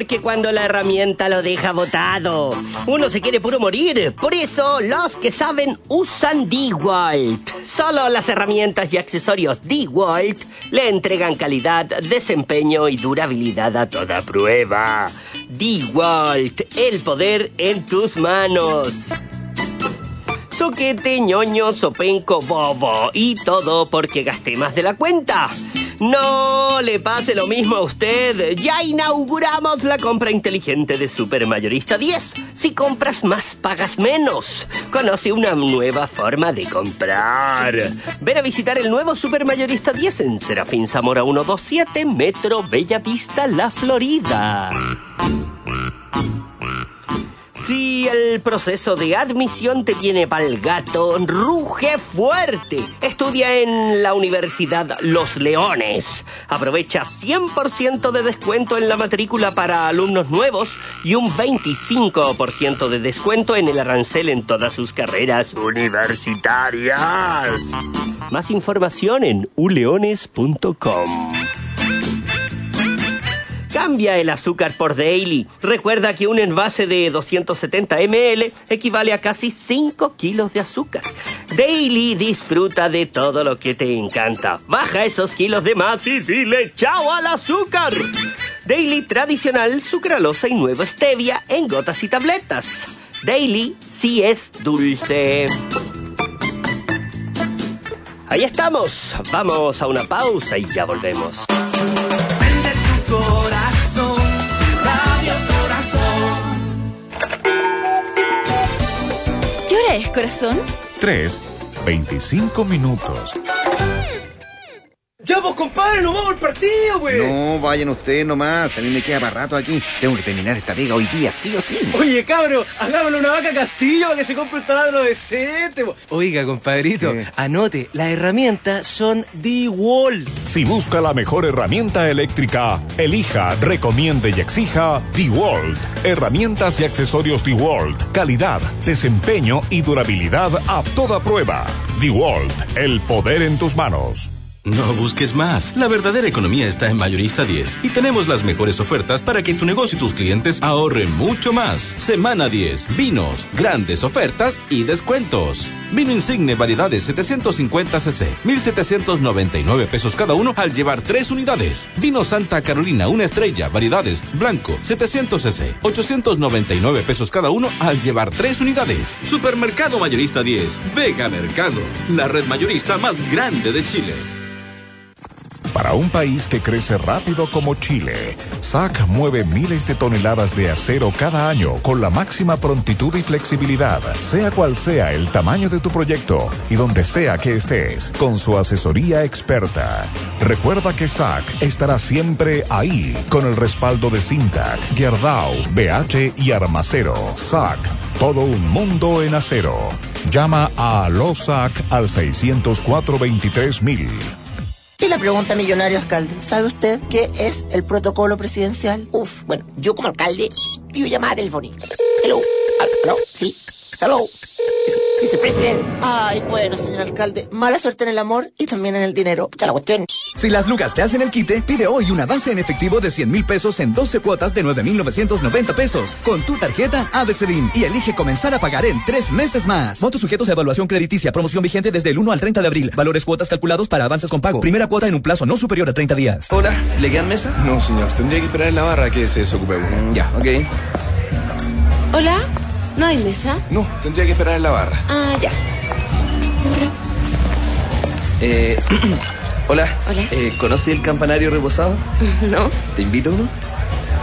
Que cuando la herramienta lo deja botado. Uno se quiere puro morir. Por eso, los que saben usan DeWalt. Solo las herramientas y accesorios DeWalt le entregan calidad, desempeño y durabilidad a toda prueba. DeWalt, el poder en tus manos. Soquete, ñoño, sopenco, bobo. Y todo porque gasté más de la cuenta. No le pase lo mismo a usted. Ya inauguramos la compra inteligente de Supermayorista 10. Si compras más, pagas menos. Conoce una nueva forma de comprar. Ven a visitar el nuevo Supermayorista 10 en Serafín Zamora 127, Metro Bella Vista, La Florida. El proceso de admisión te tiene pa'l gato, ruge fuerte. Estudia en la Universidad Los Leones. Aprovecha 100% de descuento en la matrícula para alumnos nuevos y un 25% de descuento en el arancel en todas sus carreras universitarias. Más información en uleones.com. Cambia el azúcar por Daily. Recuerda que un envase de 270 ml equivale a casi 5 kilos de azúcar. Daily disfruta de todo lo que te encanta. Baja esos kilos de más y dile chao al azúcar. Daily tradicional, sucralosa y nuevo stevia en gotas y tabletas. Daily sí es dulce. Ahí estamos. Vamos a una pausa y ya volvemos. 3, corazón. 3, 25 minutos. Ya, pues, compadre, nos vamos al partido, güey. No, vayan ustedes nomás. A mí me queda para rato aquí. Tengo que terminar esta pega hoy día, sí o sí. Oye, cabro, hagámosle una vaca castillo para que se compre un taladro decente. po. Oiga, compadrito, anote, las herramientas son DeWalt. Si busca la mejor herramienta eléctrica, elija, recomiende y exija DeWalt. Herramientas y accesorios DeWalt. Calidad, desempeño y durabilidad a toda prueba. DeWalt, el poder en tus manos. No busques más. La verdadera economía está en Mayorista 10 y tenemos las mejores ofertas para que tu negocio y tus clientes ahorren mucho más. Semana 10. Vinos, grandes ofertas y descuentos. Vino Insigne variedades 750 cc, 1799 pesos cada uno al llevar tres unidades. Vino Santa Carolina, una estrella, variedades blanco 700 cc, 899 pesos cada uno al llevar tres unidades. Supermercado Mayorista 10. Vega Mercado, la red mayorista más grande de Chile. Para un país que crece rápido como Chile, SAC mueve miles de toneladas de acero cada año con la máxima prontitud y flexibilidad, sea cual sea el tamaño de tu proyecto y donde sea que estés, con su asesoría experta. Recuerda que SAC estará siempre ahí con el respaldo de Sintac, Gerdau, BH y Armacero. SAC, todo un mundo en acero. Llama a LOSAC al 604 23000. Y la pregunta millonario alcalde, ¿sabe usted qué es el protocolo presidencial? Uf, bueno, yo como alcalde pido llamada telefónica. Hello, hello, sí, hello. Dice presidente. Ay, bueno, señor alcalde, mala suerte en el amor y también en el dinero. Ya la cuestión. Si las lucas te hacen el quite, pide hoy un avance en efectivo de 100 mil pesos en 12 cuotas de 9,990 pesos con tu tarjeta ABCDIN y elige comenzar a pagar en tres meses más. Montos sujetos a evaluación crediticia. Promoción vigente desde el 1 al 30 de abril. Valores cuotas calculados para avances con pago. Primera cuota en un plazo no superior a 30 días. Hola, ¿le quedan mesa? No, señor, tendría que esperar en la barra que se desocupe uno. Ya, ok. Hola, ¿no hay mesa? No, tendría que esperar en la barra. Ah, ya. Eh, <clears throat> hola. Hola. Eh, ¿Conoce el campanario reposado? <laughs> No. ¿Te invito a uno?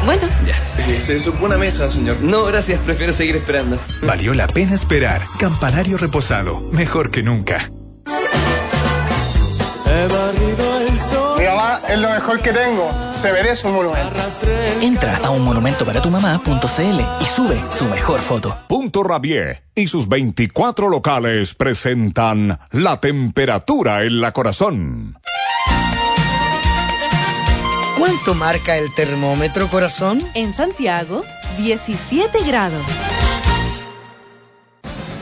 Bueno. Ya. Eh, se desocupó una mesa, señor. No, gracias, prefiero seguir esperando. Valió la pena esperar. Campanario reposado. Mejor que nunca. Mi mamá es lo mejor que tengo. Se merece un monumento. Entra a unmonumentoparatuMamá.cl y sube su mejor foto. Punto Rabier y sus 24 locales presentan la temperatura en la corazón. ¿Cuánto marca el termómetro, corazón? En Santiago, 17 grados.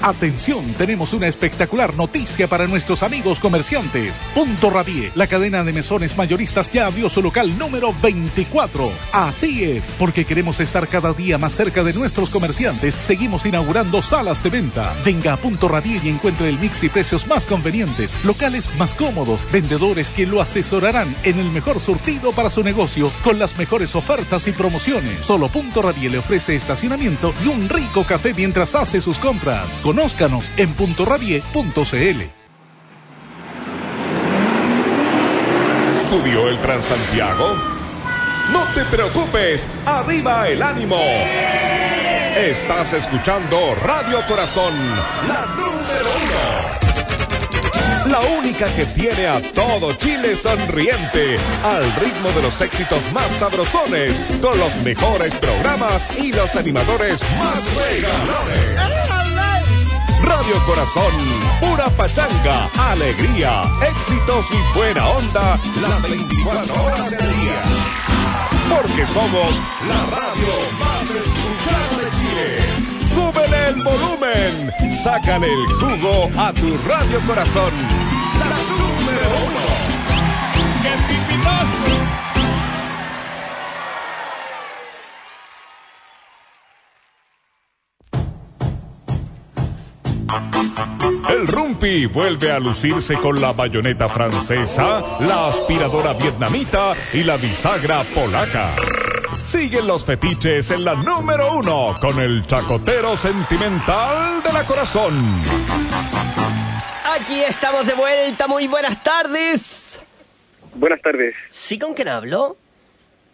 Atención, tenemos una espectacular noticia para nuestros amigos comerciantes. Punto Rabie, la cadena de mesones mayoristas ya abrió su local número 24. Así es, porque queremos estar cada día más cerca de nuestros comerciantes, seguimos inaugurando salas de venta. Venga a Punto Rabie y encuentre el mix y precios más convenientes, locales más cómodos, vendedores que lo asesorarán en el mejor surtido para su negocio con las mejores ofertas y promociones. Solo Punto Rabie le ofrece estacionamiento y un rico café mientras hace sus compras. Conózcanos en puntorabie.cl. ¿Subió el Transantiago? No te preocupes, arriba el ánimo. Estás escuchando Radio Corazón, la número uno. La única que tiene a todo Chile sonriente, al ritmo de los éxitos más sabrosones, con los mejores programas y los animadores más regaladores. Radio Corazón, pura pachanga, alegría, éxitos y buena onda las 24 horas del día. Porque somos la radio más escuchada de Chile. Súbele el volumen, sácale el jugo a tu Radio Corazón. La número uno. El Rumpi vuelve a lucirse con la bayoneta francesa, la aspiradora vietnamita y la bisagra polaca. Siguen los fetiches en la número uno con el chacotero sentimental de la corazón. Aquí estamos de vuelta, muy buenas tardes. Buenas tardes. ¿Sí con quién hablo?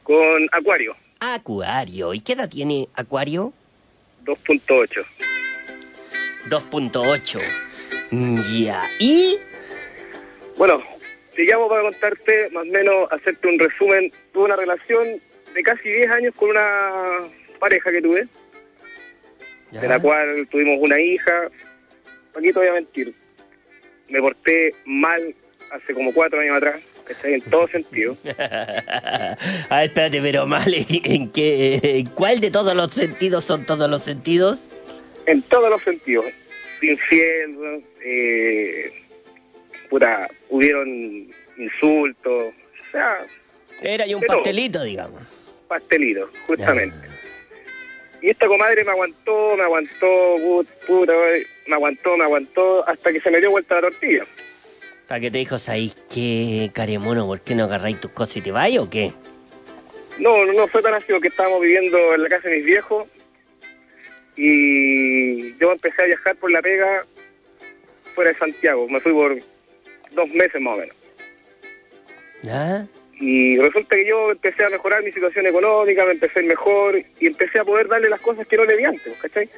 Con Acuario. Acuario. ¿Y qué edad tiene Acuario? 2.8. 2.8. Ya. ¿Y? Bueno, te llamo para contarte, más o menos, hacerte un resumen. Tuve una relación de casi 10 años con una pareja que tuve, de la cual tuvimos una hija. Aquí te voy a mentir. Me porté mal hace como cuatro años atrás, ¿cachai? En todo sentido. <laughs> A ver, espérate, pero mal, ¿en qué? ¿En ¿Cuál de todos los sentidos son todos los sentidos? En todos los sentidos. Infiel, eh, puta, hubieron insultos, o sea, Era yo un pastelito, digamos. pastelito, justamente. Y esta comadre me aguantó, me aguantó, put- puta, me aguantó, me aguantó, hasta que se me dio vuelta la tortilla. ¿Para qué te dijo, ¿sabéis qué, caremono? ¿Por qué no agarráis tus cosas y te vais o qué? No, no, no fue tan así, porque estábamos viviendo en la casa de mis viejos y yo empecé a viajar por la pega fuera de Santiago. Me fui por dos meses más o menos. Y resulta que yo empecé a mejorar mi situación económica, me empecé a ir mejor y empecé a poder darle las cosas que no le di antes, ¿cachai?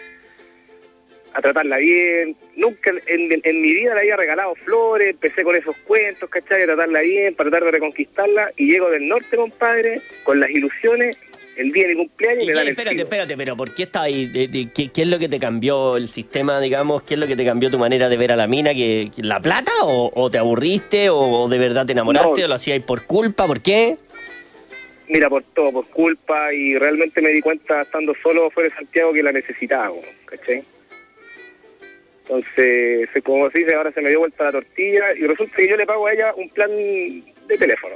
A tratarla bien. Nunca en, en mi vida le había regalado flores, empecé con esos cuentos, ¿cachai? A tratarla bien, para tratar de reconquistarla. Y llego del norte, compadre, con las ilusiones, el día de mi cumpleaños y, ¿Y me dan el espérate, tiro. espérate, pero ¿por qué estás ahí? ¿Qué, qué es lo que te cambió el sistema, digamos? ¿Qué es lo que te cambió tu manera de ver a la mina? ¿Que, ¿La plata? ¿O, o te aburriste? ¿O, o de verdad te enamoraste? No. ¿O lo hacías por culpa? ¿Por qué? Mira, por todo, por culpa, y realmente me di cuenta estando solo fuera de Santiago que la necesitaba, ¿cachai? Entonces, como se dice, ahora se me dio vuelta la tortilla y resulta que yo le pago a ella un plan de teléfono.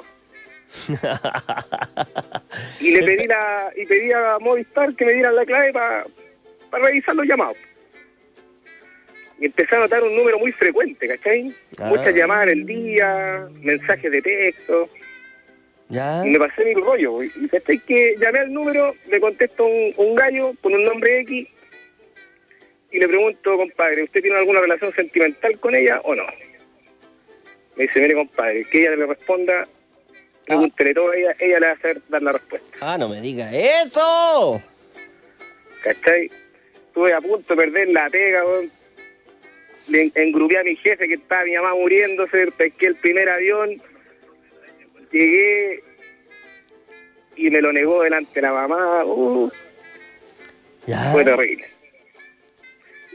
<laughs> y le pedí la y pedí a Movistar que me dieran la clave para revisar los llamados. Y empecé a notar un número muy frecuente, ¿cachai? Ah. Muchas llamadas en el día, mensajes de texto. ¿Ya? Y me pasé mi rollo. Y ¿cachai? que llamé al número, le contesto un, un gallo con un nombre X y le pregunto, compadre, ¿usted tiene alguna relación sentimental con ella o no? Me dice, mire, compadre, que ella le responda, pregúntele todo a ella, ella le va a hacer dar la respuesta. Ah, no me digas eso. ¿Cachai? Estuve a punto de perder la pega, weón. Le engrupé a mi jefe que estaba mi mamá muriéndose, pesqué el primer avión, llegué y me lo negó delante de la mamá. Uh, Ya. Fue terrible.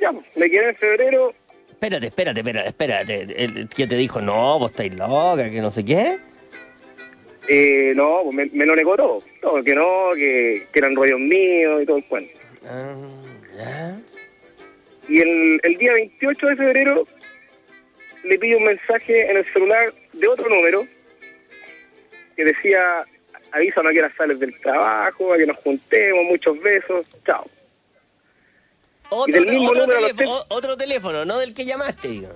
Ya, pues, me quedé en febrero, Espérate, espérate, espérate, espérate. ¿Qué te dijo? No, vos estáis loca, que no sé qué. Eh, no, pues me, me lo negó todo. Todo, que no, que, que eran rollos míos y todo el cuento. Ah, ya. Y el, el día 28 de febrero le pido un mensaje en el celular de otro número que decía, avísame a que ahora sales del trabajo, a que nos juntemos, muchos besos, chao. Otro, Y del mismo otro número a los teléfono, o- otro teléfono, no del que llamaste, digo.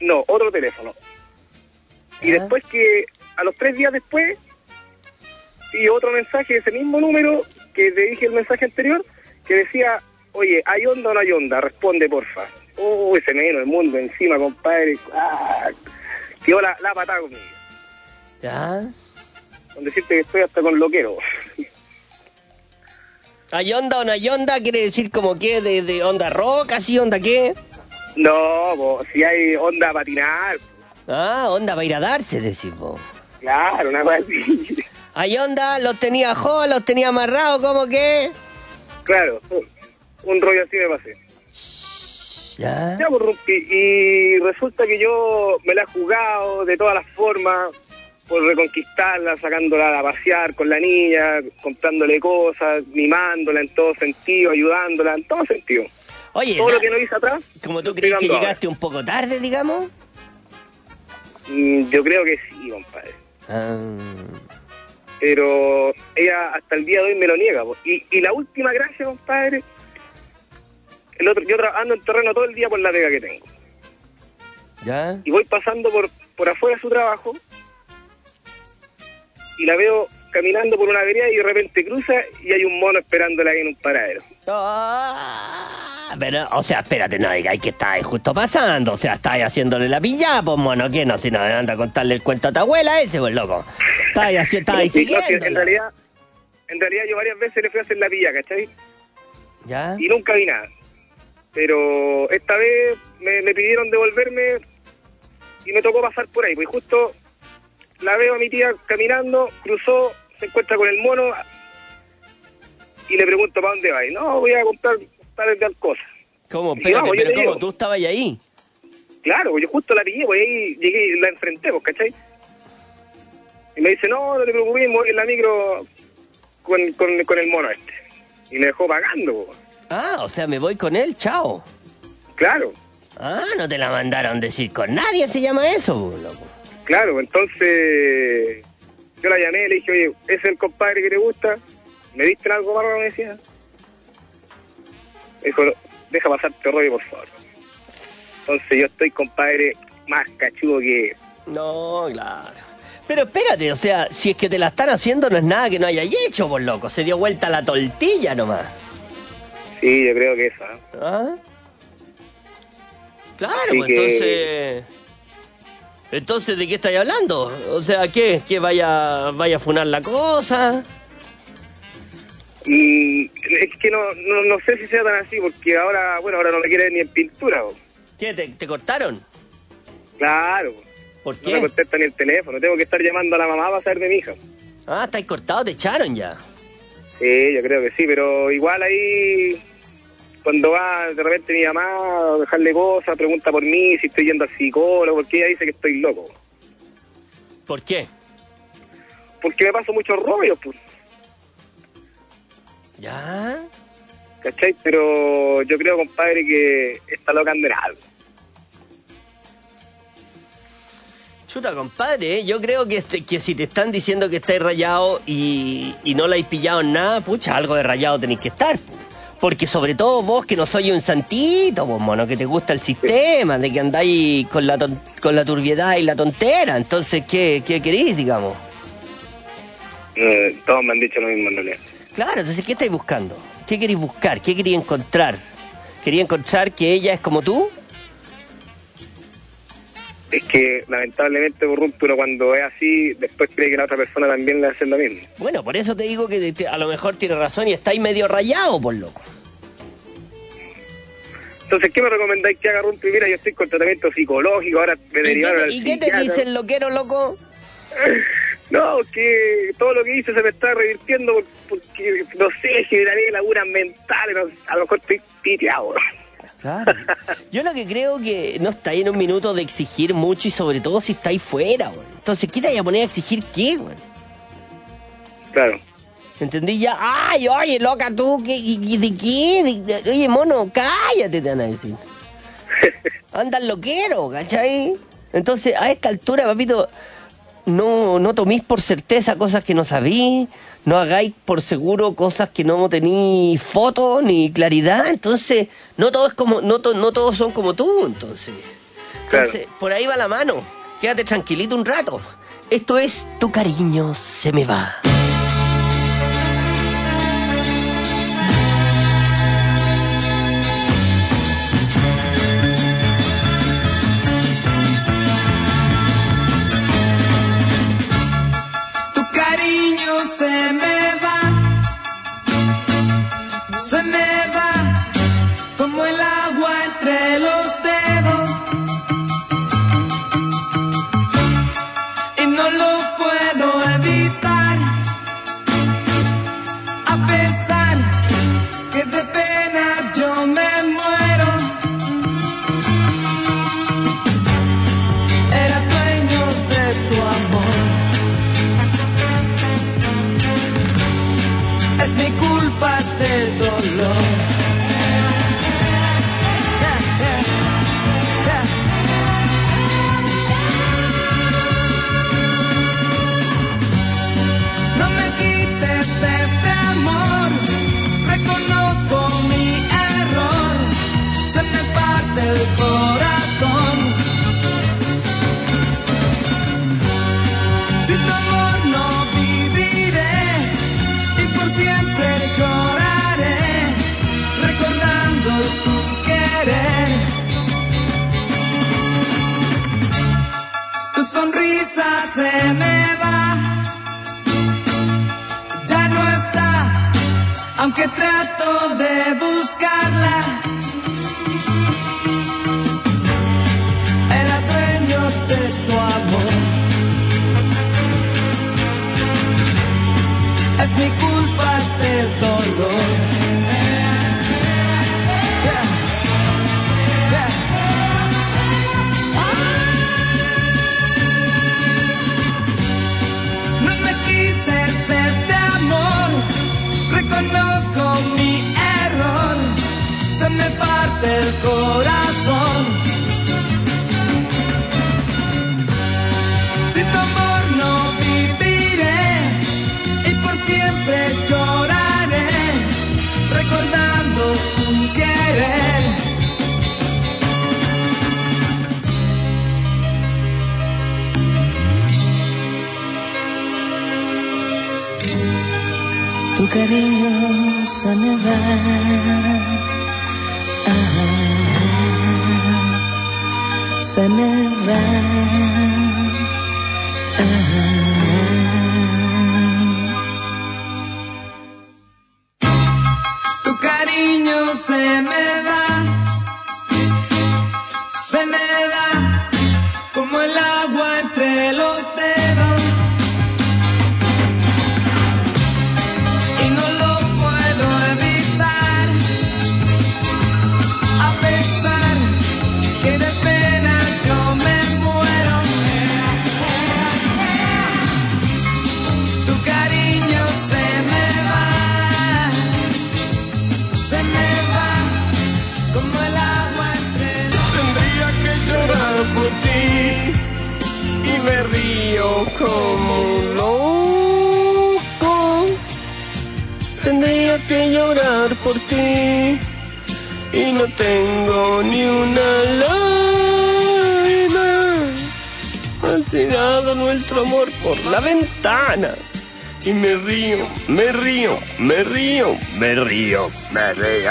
No, otro teléfono. Y después que, a los tres días después, y otro mensaje de ese mismo número que te dije el mensaje anterior, que decía, oye, ¿hay onda o no hay onda? Responde, porfa. Oh, ese me vino el mundo encima, compadre. Ah, quedó la, la patada conmigo. ¿Ya? Con decirte que estoy hasta con loquero. ¿Hay onda o no hay onda? ¿Quiere decir como que de, de onda rock, así, onda qué? No, po, si hay onda a patinar. Ah, onda para ir a darse, decís vos. Claro, una cosa así. ¿Hay onda? ¿Los tenía jo, los tenía amarrados, como que? Claro, un rollo así me pasé. Ya. Ya, pues, Rumpi, y resulta que yo me la he jugado de todas las formas por reconquistarla, sacándola a pasear con la niña, comprándole cosas, mimándola en todo sentido, ayudándola en todo sentido. Oye, todo lo que no hice atrás, Como tú crees que llegaste un poco tarde, digamos. Mm, yo creo que sí, compadre. Ah. Pero ella hasta el día de hoy me lo niega. po. Y, y la última gracia, compadre, el otro, yo ando en terreno todo el día por la pega que tengo. ¿Ya? y voy pasando por, por afuera de su trabajo y la veo caminando por una vereda y de repente cruza y hay un mono esperándola ahí en un paradero. Ah, pero, o sea, espérate, no digáis que estáis justo pasando. O sea, estáis haciéndole la pilla, pues mono, que no, si no anda a contarle el cuento a tu abuela ese, pues loco. Estáis así, estáis Y no, si en siguiendo. realidad, en realidad yo varias veces le fui a hacer la pilla, ¿cachai? ¿Ya? Y nunca vi nada. Pero esta vez me, me pidieron devolverme y me tocó pasar por ahí. Pues justo la veo a mi tía caminando, cruzó, se encuentra con el mono y le pregunto para dónde va. Y no, voy a comprar tales tal cosa. ¿Cómo? Espérate, vamos, pero ¿cómo? ¿Tú estabas ahí? Claro, yo justo la pillé, pues ahí llegué y la enfrenté, pues, ¿cachai? Y me dice, no, no te preocupes, voy en la micro con, con, con el mono este. Y me dejó pagando, pues. Ah, o sea, me voy con él, chao. Claro, Ah, no te la mandaron decir con nadie, se llama eso, pues, loco. claro. Entonces, yo la llamé le dije, oye, ¿ese es el compadre que te gusta? ¿Me diste algo más? Me decía. Me dijo, deja pasar este rollo, por favor. Entonces yo estoy, compadre, más cachudo que... No, claro. Pero espérate, o sea, si es que te la están haciendo no es nada que no hayas hecho, por loco. Se dio vuelta la tortilla nomás. Sí, yo creo que esa. ¿Ah? Claro, Así pues que- entonces... Entonces, ¿de qué estáis hablando? O sea, ¿qué? ¿Que vaya, vaya a funar la cosa? Mm, es que no, no, no sé si sea tan así, porque ahora, bueno, ahora no me quiere ni en pintura. ¿Qué? ¿Te, te cortaron? Claro. ¿Por No qué? me contesta ni el teléfono. Tengo que estar llamando a la mamá para saber de mi hija. Ah, estáis cortado, te echaron ya. Sí, yo creo que sí, pero igual ahí, cuando va de repente mi mamá a dejarle cosas, pregunta por mí, si estoy yendo al psicólogo, porque ella dice que estoy loco. ¿Por qué? Porque me paso muchos rollos, pues, ¿Ya? ¿cachai? Pero yo creo, compadre, que está loca anda en algo. Chuta, compadre, ¿eh? yo creo que, este- que si te están diciendo que estáis rayado y, y no la habéis pillado en nada, pucha, algo de rayado tenéis que estar. po. Porque sobre todo vos que no sois un santito, vos, mono, que te gusta el sistema, de que andáis con la, ton- con la turbiedad y la tontera. Entonces, ¿qué, qué queréis, digamos? Eh, todos me han dicho lo mismo en realidad. Claro, entonces, ¿qué estáis buscando? ¿Qué queréis buscar? ¿Qué queréis encontrar? ¿Quería encontrar que ella es como tú? Es que lamentablemente corrompe uno cuando es así, después cree que la otra persona también le hace lo mismo. Bueno, por eso te digo que te- a lo mejor tiene razón y estáis medio rayado, por loco. Entonces, ¿qué me recomendáis que haga Rumpi? Mira, yo estoy con tratamiento psicológico, ahora me ¿Y qué, derivaron al y qué te dice el loquero, loco? <laughs> No, que todo lo que hice se me está revirtiendo por- porque, no sé, generaré lagunas mentales, a lo mejor estoy piteado. Claro. Yo lo que creo que no estáis en un minuto de exigir mucho y sobre todo si estáis fuera, güey. Entonces, ¿qué te vaya a poner a exigir qué, güey? Claro. ¿Entendí ya? ¡Ay, oye, loca tú! ¿qué, y, y de qué? De- de- oye, mono, cállate, te van a decir. <laughs> Andan loquero, ¿cachai? Entonces, a esta altura, papito, no, no toméis por certeza cosas que no sabí, no hagáis por seguro cosas que no tenéis foto ni claridad, entonces no todo es como, no, to- no todos son como tú, entonces. Entonces, por ahí va la mano. Quédate tranquilito un rato. Esto es Tu cariño se me va. Se río, me río.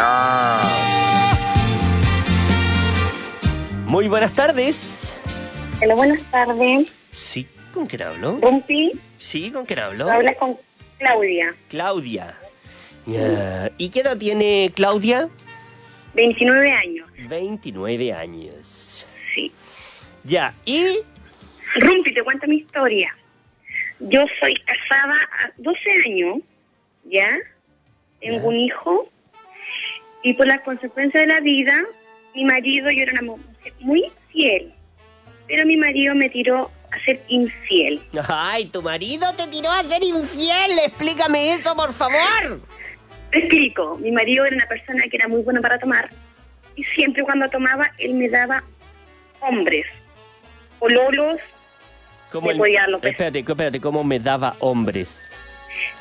Muy buenas tardes. Hola, buenas tardes. Sí, ¿con quién hablo? Rumpi, Sí, ¿con quién hablo? habla con Claudia, Claudia. ¿Y qué edad tiene Claudia? 29 años. 29 años. Sí. Ya, ¿y? Rumpi, te cuento mi historia. Yo soy casada a 12 años, ¿ya? Tengo un hijo y por las consecuencias de la vida, mi marido, yo era una mujer muy fiel, pero mi marido me tiró a ser infiel. Ay, tu marido te tiró a ser infiel. Explícame eso, por favor. Te explico, mi marido era una persona que era muy buena para tomar, y siempre cuando tomaba, él me daba hombres, pololos, ¿Cómo me el- podía dar los besos. espérate, espérate, ¿cómo me daba hombres?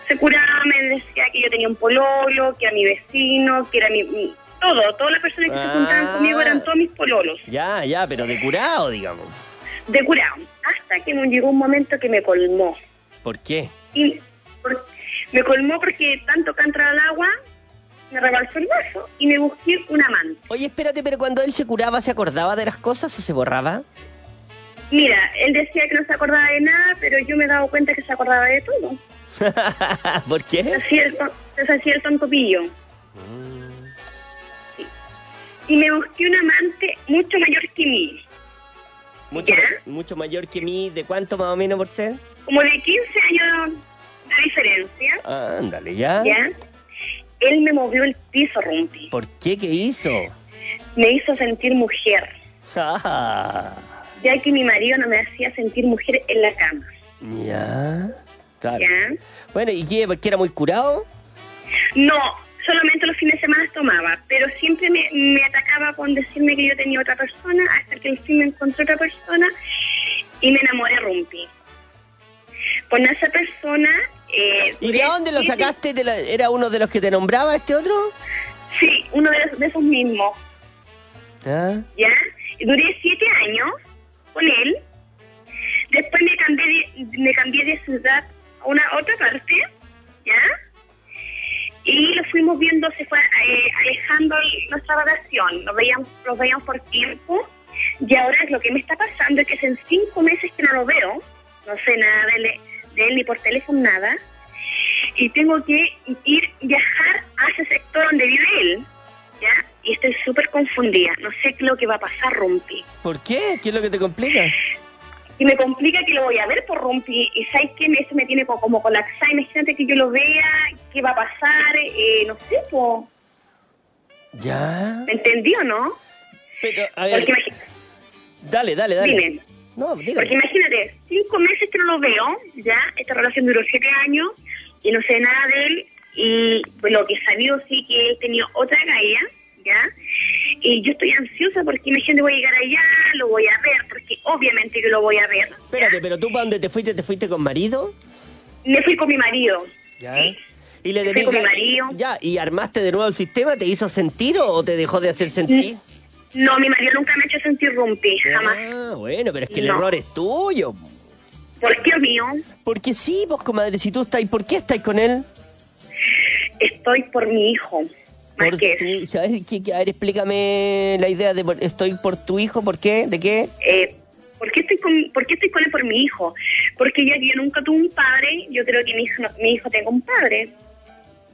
Se curaba, me decía que yo tenía un pololo, que era mi vecino, que era mi... mi- todo, todas las personas que se juntaban Ah. conmigo eran todos mis pololos, Ya, ya, pero de curado, digamos. de curado. Hasta que me llegó un momento que me colmó. ¿Por qué? Y por- me colmó porque tanto que entraba al agua, me rebalsó el vaso y me busqué un amante. Oye, espérate, pero cuando él se curaba, ¿se acordaba de las cosas o se borraba? Mira, él decía que no se acordaba de nada, pero yo me he dado cuenta que se acordaba de todo. <laughs> ¿Por Se qué? hacía el, ton- se hacía el. Sí. Y me busqué un amante mucho mayor que mí, Mucho, mucho mayor que mí, ¿de cuánto más o menos por ser? como de 15 años de diferencia, Ándale, ¿ya? ¿ya? Él me movió el piso, Rumpi. ¿Por qué? ¿Qué hizo? Me hizo sentir mujer, Ah, <laughs> ya que mi marido no me hacía sentir mujer en la cama, ya. Claro. ¿ya? Bueno, ¿y qué? ¿Porque era muy curado? No, solamente los fines de semana tomaba, pero siempre me, me atacaba con decirme que yo tenía otra persona, hasta que al fin me encontré otra persona y me enamoré, Rumpi. Con esa persona... Eh, ¿Y de dónde lo sacaste? ¿De la- ¿Era uno de los que te nombraba este otro? Sí, uno de, de esos mismos, ¿Ah? ¿ya? Duré siete años con él. Después me cambié de, me cambié de ciudad una otra parte, ¿ya? Y lo fuimos viendo, se fue eh, alejando nuestra relación. Nos veíamos, nos veíamos por tiempo. Y ahora lo que me está pasando es que hace cinco meses que no lo veo. No sé nada de él, de él ni por teléfono, nada. Y tengo que ir, viajar a ese sector donde vive él, ¿ya? Y estoy súper confundida. No sé qué es lo que va a pasar, Rumpi. ¿Por qué? ¿Qué es lo que te complica? Y me complica que lo voy a ver por Rumpi. Y ¿sabes qué? Me- Eso me tiene co- como colapsada. Imagínate que yo lo vea, qué va a pasar, eh, no sé, po. ¿Ya? ¿Me entendió, no? Pero, a ver, Porque dale, dale, dale. Dime. No, dígame. Porque imagínate, cinco meses que no lo veo, ya, esta relación duró siete años y no sé nada de él y pues, lo que he sabido sí que él tenía otra galla, ya, y yo estoy ansiosa porque imagínate voy a llegar allá, lo voy a ver, porque obviamente que lo voy a ver. Espérate, pero tú para dónde te fuiste, ¿te fuiste con marido? Me fui con mi marido, ¿Ya? ¿Y le Fui con mi dedicas- marido. Ya, ¿y armaste de nuevo el sistema? ¿Te hizo sentir o te dejó de hacer sentir? no, mi marido nunca me ha hecho sentir rumpi, jamás. Ah, bueno, pero es que el No. error es tuyo. ¿Por qué mío? Porque sí, vos, comadre, si tú estás, ¿por qué estás con él? Estoy por mi hijo, más Por que tu- a, ver, ¿qué- qué- a ver, explícame la idea de por- estoy por tu hijo, ¿por qué? ¿De qué? Eh, ¿por, qué estoy con, ¿Por qué estoy con él por mi hijo? Porque ya que yo nunca tuve un padre, yo creo que mi hijo, no- mi hijo tenga un padre.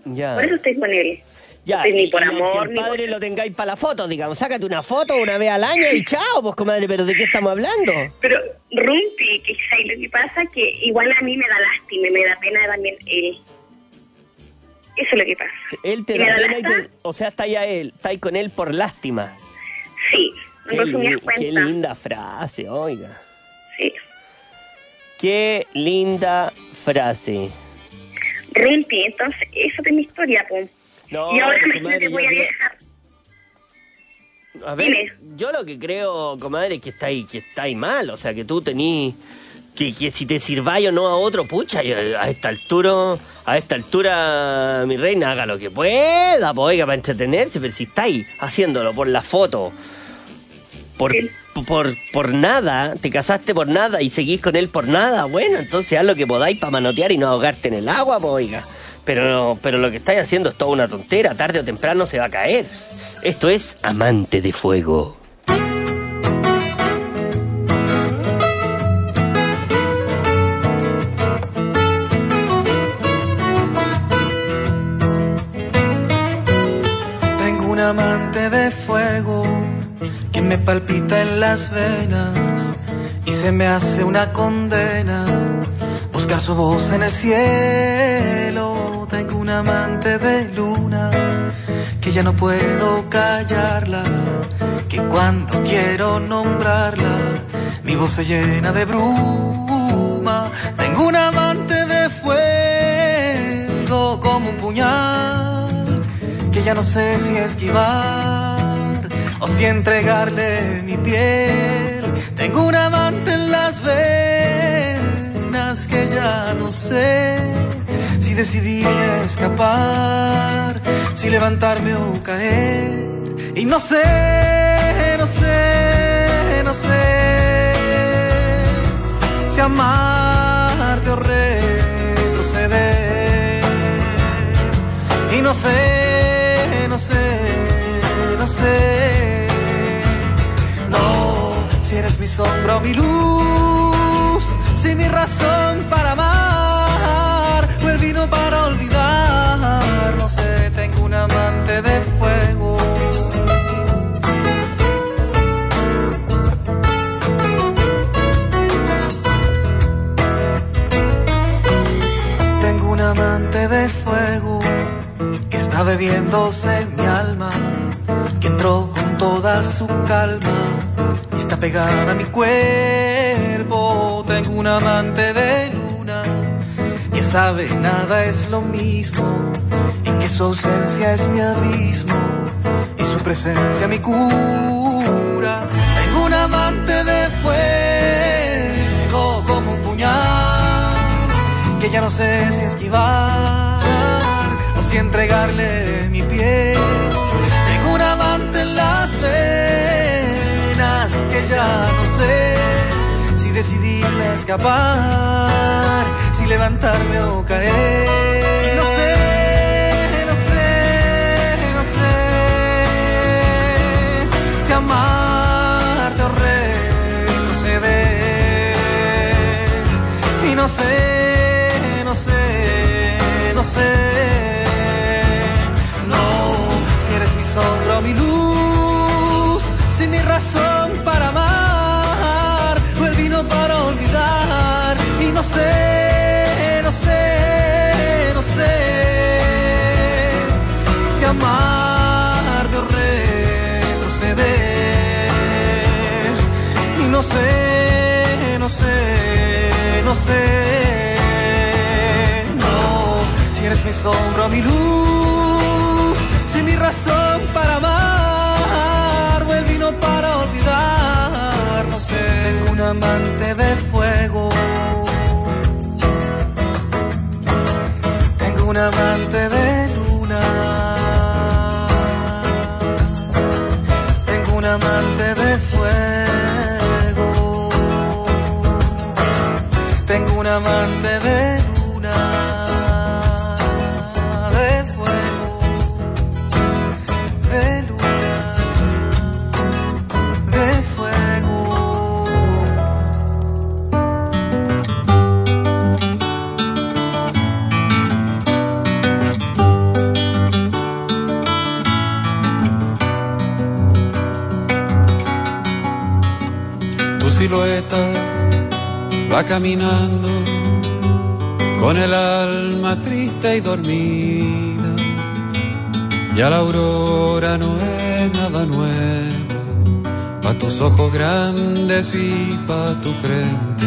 Ya. Por eso estoy con él. Ya, ni por amor, aunque el ni por- padre lo tengáis para la foto, digamos. Sácate una foto una vez al año y chao, pues, comadre, pero ¿de qué estamos hablando? Pero Rumpi, que ¿sabes lo que pasa? Que igual a mí me da lástima me da pena también él. Eso es lo que pasa. Él te ¿Y da pena y te- O sea, está ya él, está ahí con él por lástima. Sí, Qué, li- qué linda frase, oiga. Sí. Qué linda frase. Rumpi, entonces, eso es mi historia, pues. No, y ahora yo voy a viajar. A ver, yo lo que creo, comadre, es que está ahí, que está ahí mal. O sea, que tú tenís. Que, que si te sirváis o no a otro, pucha, a esta altura, a esta altura, mi reina, haga lo que pueda, pues, oiga, para entretenerse, pero si estáis haciéndolo por la foto, por, por, por nada, te casaste por nada y seguís con él por nada, bueno, entonces haz lo que podáis para manotear y no ahogarte en el agua, pues, oiga. Pero, pero lo que estáis haciendo es toda una tontera, tarde o temprano se va a caer. Esto es Amante de Fuego. Palpita en las venas y se me hace una condena buscar su voz en el cielo. Tengo un amante de luna que ya no puedo callarla, que cuando quiero nombrarla mi voz se llena de bruma. Tengo un amante de fuego como un puñal que ya no sé si esquivar si entregarle mi piel. Tengo un amante en las venas que ya no sé si decidirme escapar, si levantarme o caer. Y no sé, no sé, no sé si amarte o retroceder. Y no sé, no sé, no sé. Si eres mi sombra o mi luz, si mi razón para amar o el vino para olvidar. No sé, tengo un amante de fuego. Tengo un amante de fuego que está bebiéndose mi alma, que entró con toda su calma pegada a mi cuerpo. Tengo un amante de luna que sabe nada es lo mismo y que su ausencia es mi abismo y su presencia mi cura. Tengo un amante de fuego como un puñal que ya no sé si esquivar o si entregarle mi piel. Ya no sé si decidirme escapar, si levantarme o caer. No sé, no sé, no sé si amarte o retroceder. Y no sé, no sé, no sé. No, si eres mi sombra o mi luz, si mi razón para amar no sé, no sé, no sé si amarte o retroceder. Y no sé, no sé, no sé. No, si eres mi sombra mi luz, si mi razón para amar o el vino para olvidar. No sé, un amante de fuego. Amante de luna. Tengo un amante de fuego. Tengo un amante caminando con el alma triste y dormida. Ya la aurora no es nada nuevo, pa' tus ojos grandes y pa' tu frente.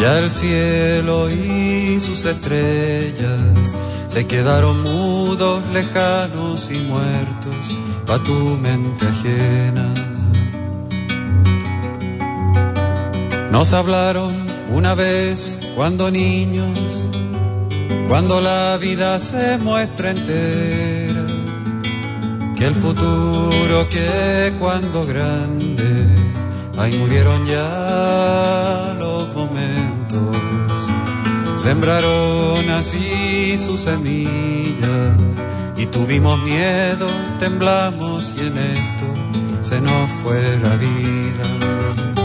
Ya el cielo y sus estrellas se quedaron mudos, lejanos y muertos, pa' tu mente ajena. Nos hablaron una vez cuando niños, cuando la vida se muestra entera, que el futuro que cuando grande, ahí murieron ya los momentos, sembraron así su semilla y tuvimos miedo, temblamos y en esto se nos fue la vida.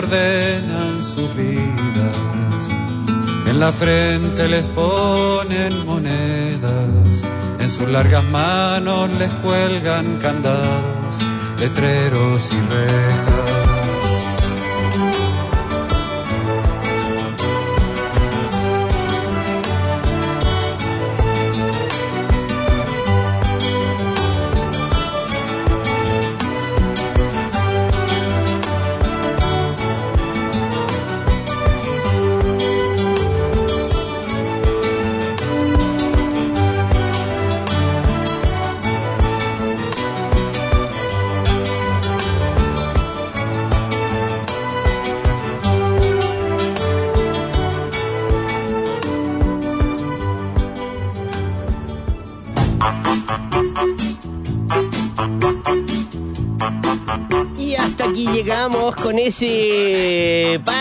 Ordenan sus vidas. En la frente les ponen monedas, en sus largas manos les cuelgan candados, letreros y rejas.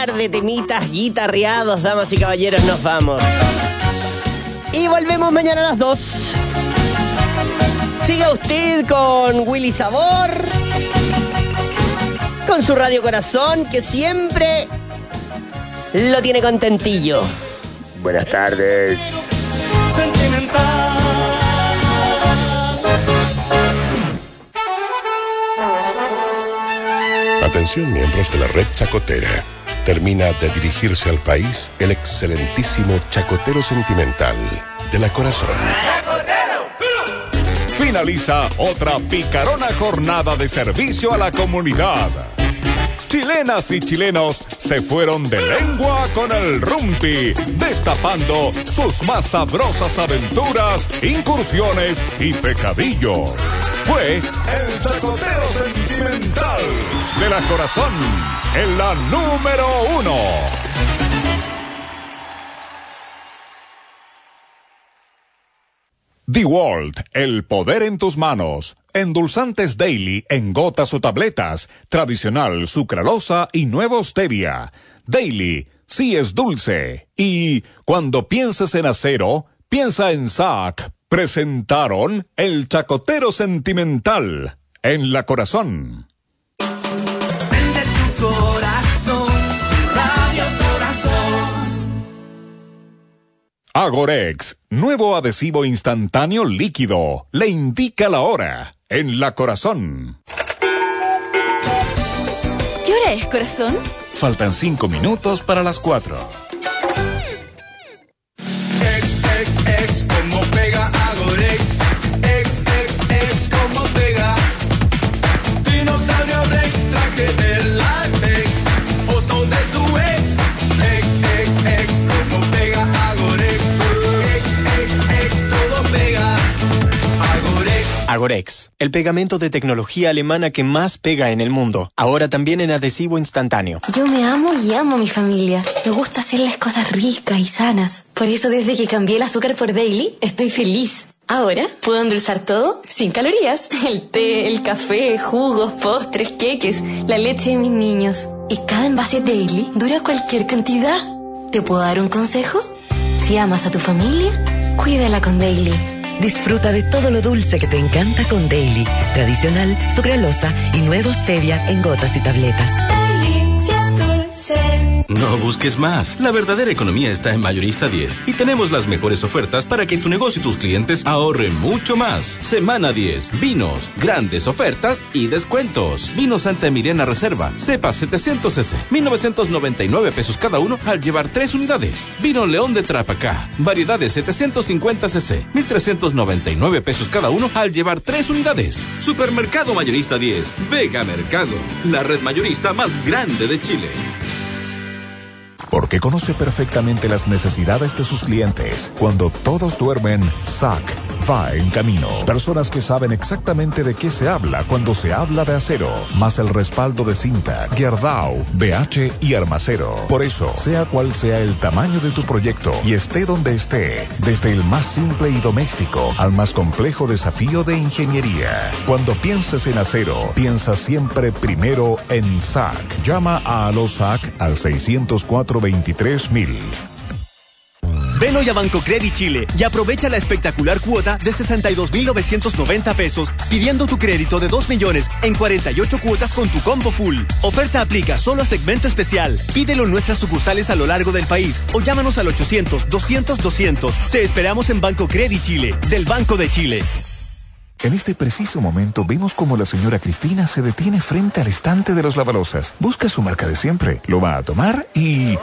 Par de temitas guitarreados, damas y caballeros, nos vamos. Y volvemos mañana a las 2. Siga usted con Willy Sabor, con su Radio Corazón, que siempre lo tiene contentillo. Buenas tardes. Atención miembros de la red chacotera. Termina de dirigirse al país el excelentísimo chacotero sentimental de la corazón. Finaliza otra picarona jornada de servicio a la comunidad. Chilenas y chilenos se fueron de lengua con el rumpi, destapando sus más sabrosas aventuras, incursiones y pecadillos. Fue el chacotero sentimental de la corazón en la número uno. The World, el poder en tus manos. Endulzantes Daily en gotas o tabletas. Tradicional, sucralosa y nuevo stevia. Daily, sí es dulce. Y cuando pienses en acero, piensa en SAC. Presentaron El Chacotero Sentimental en la corazón. tu corazón, Radio Corazón. Agorex, nuevo adhesivo instantáneo líquido. Le indica la hora en la corazón. ¿Qué hora es, corazón? Faltan cinco minutos para las cuatro. Agorex. El pegamento de tecnología alemana que más pega en el mundo. Ahora también en adhesivo instantáneo. Yo me amo y amo a mi familia. Me gusta hacerles cosas ricas y sanas. Por eso desde que cambié el azúcar por Daily, estoy feliz. Ahora puedo endulzar todo sin calorías. El té, el café, jugos, postres, queques, la leche de mis niños. Y cada envase Daily dura cualquier cantidad. ¿Te puedo dar un consejo? Si amas a tu familia, cuídala con Daily. Disfruta de todo lo dulce que te encanta con Daily, tradicional, sucralosa y nuevo stevia en gotas y tabletas. No busques más. La verdadera economía está en Mayorista 10 y tenemos las mejores ofertas para que tu negocio y tus clientes ahorren mucho más. Semana 10. Vinos, grandes ofertas y descuentos. Vino Santa Emiliana Reserva, cepa 700 cc, 1999 pesos cada uno al llevar tres unidades. Vino León de Trapacá, variedades 750 cc, 1399 pesos cada uno al llevar tres unidades. Supermercado Mayorista 10, Vega Mercado, la red mayorista más grande de Chile. Porque conoce perfectamente las necesidades de sus clientes. Cuando todos duermen, SAC va en camino. Personas que saben exactamente de qué se habla cuando se habla de acero, más el respaldo de cinta, Gerdau, BH y Armacero. Por eso, sea cual sea el tamaño de tu proyecto y esté donde esté, desde el más simple y doméstico al más complejo desafío de ingeniería. Cuando pienses en acero, piensa siempre primero en SAC. Llama a Alosac al 604 23000. Ven hoy a Banco Credit Chile y aprovecha la espectacular cuota de 62.990 pesos pidiendo tu crédito de 2 millones en 48 cuotas con tu combo full. Oferta aplica solo a segmento especial. Pídelo en nuestras sucursales a lo largo del país o llámanos al 800-200-200. Te esperamos en Banco Credit Chile, del Banco de Chile. En este preciso momento vemos como la señora Cristina se detiene frente al estante de los lavalosas. Busca su marca de siempre, lo va a tomar y...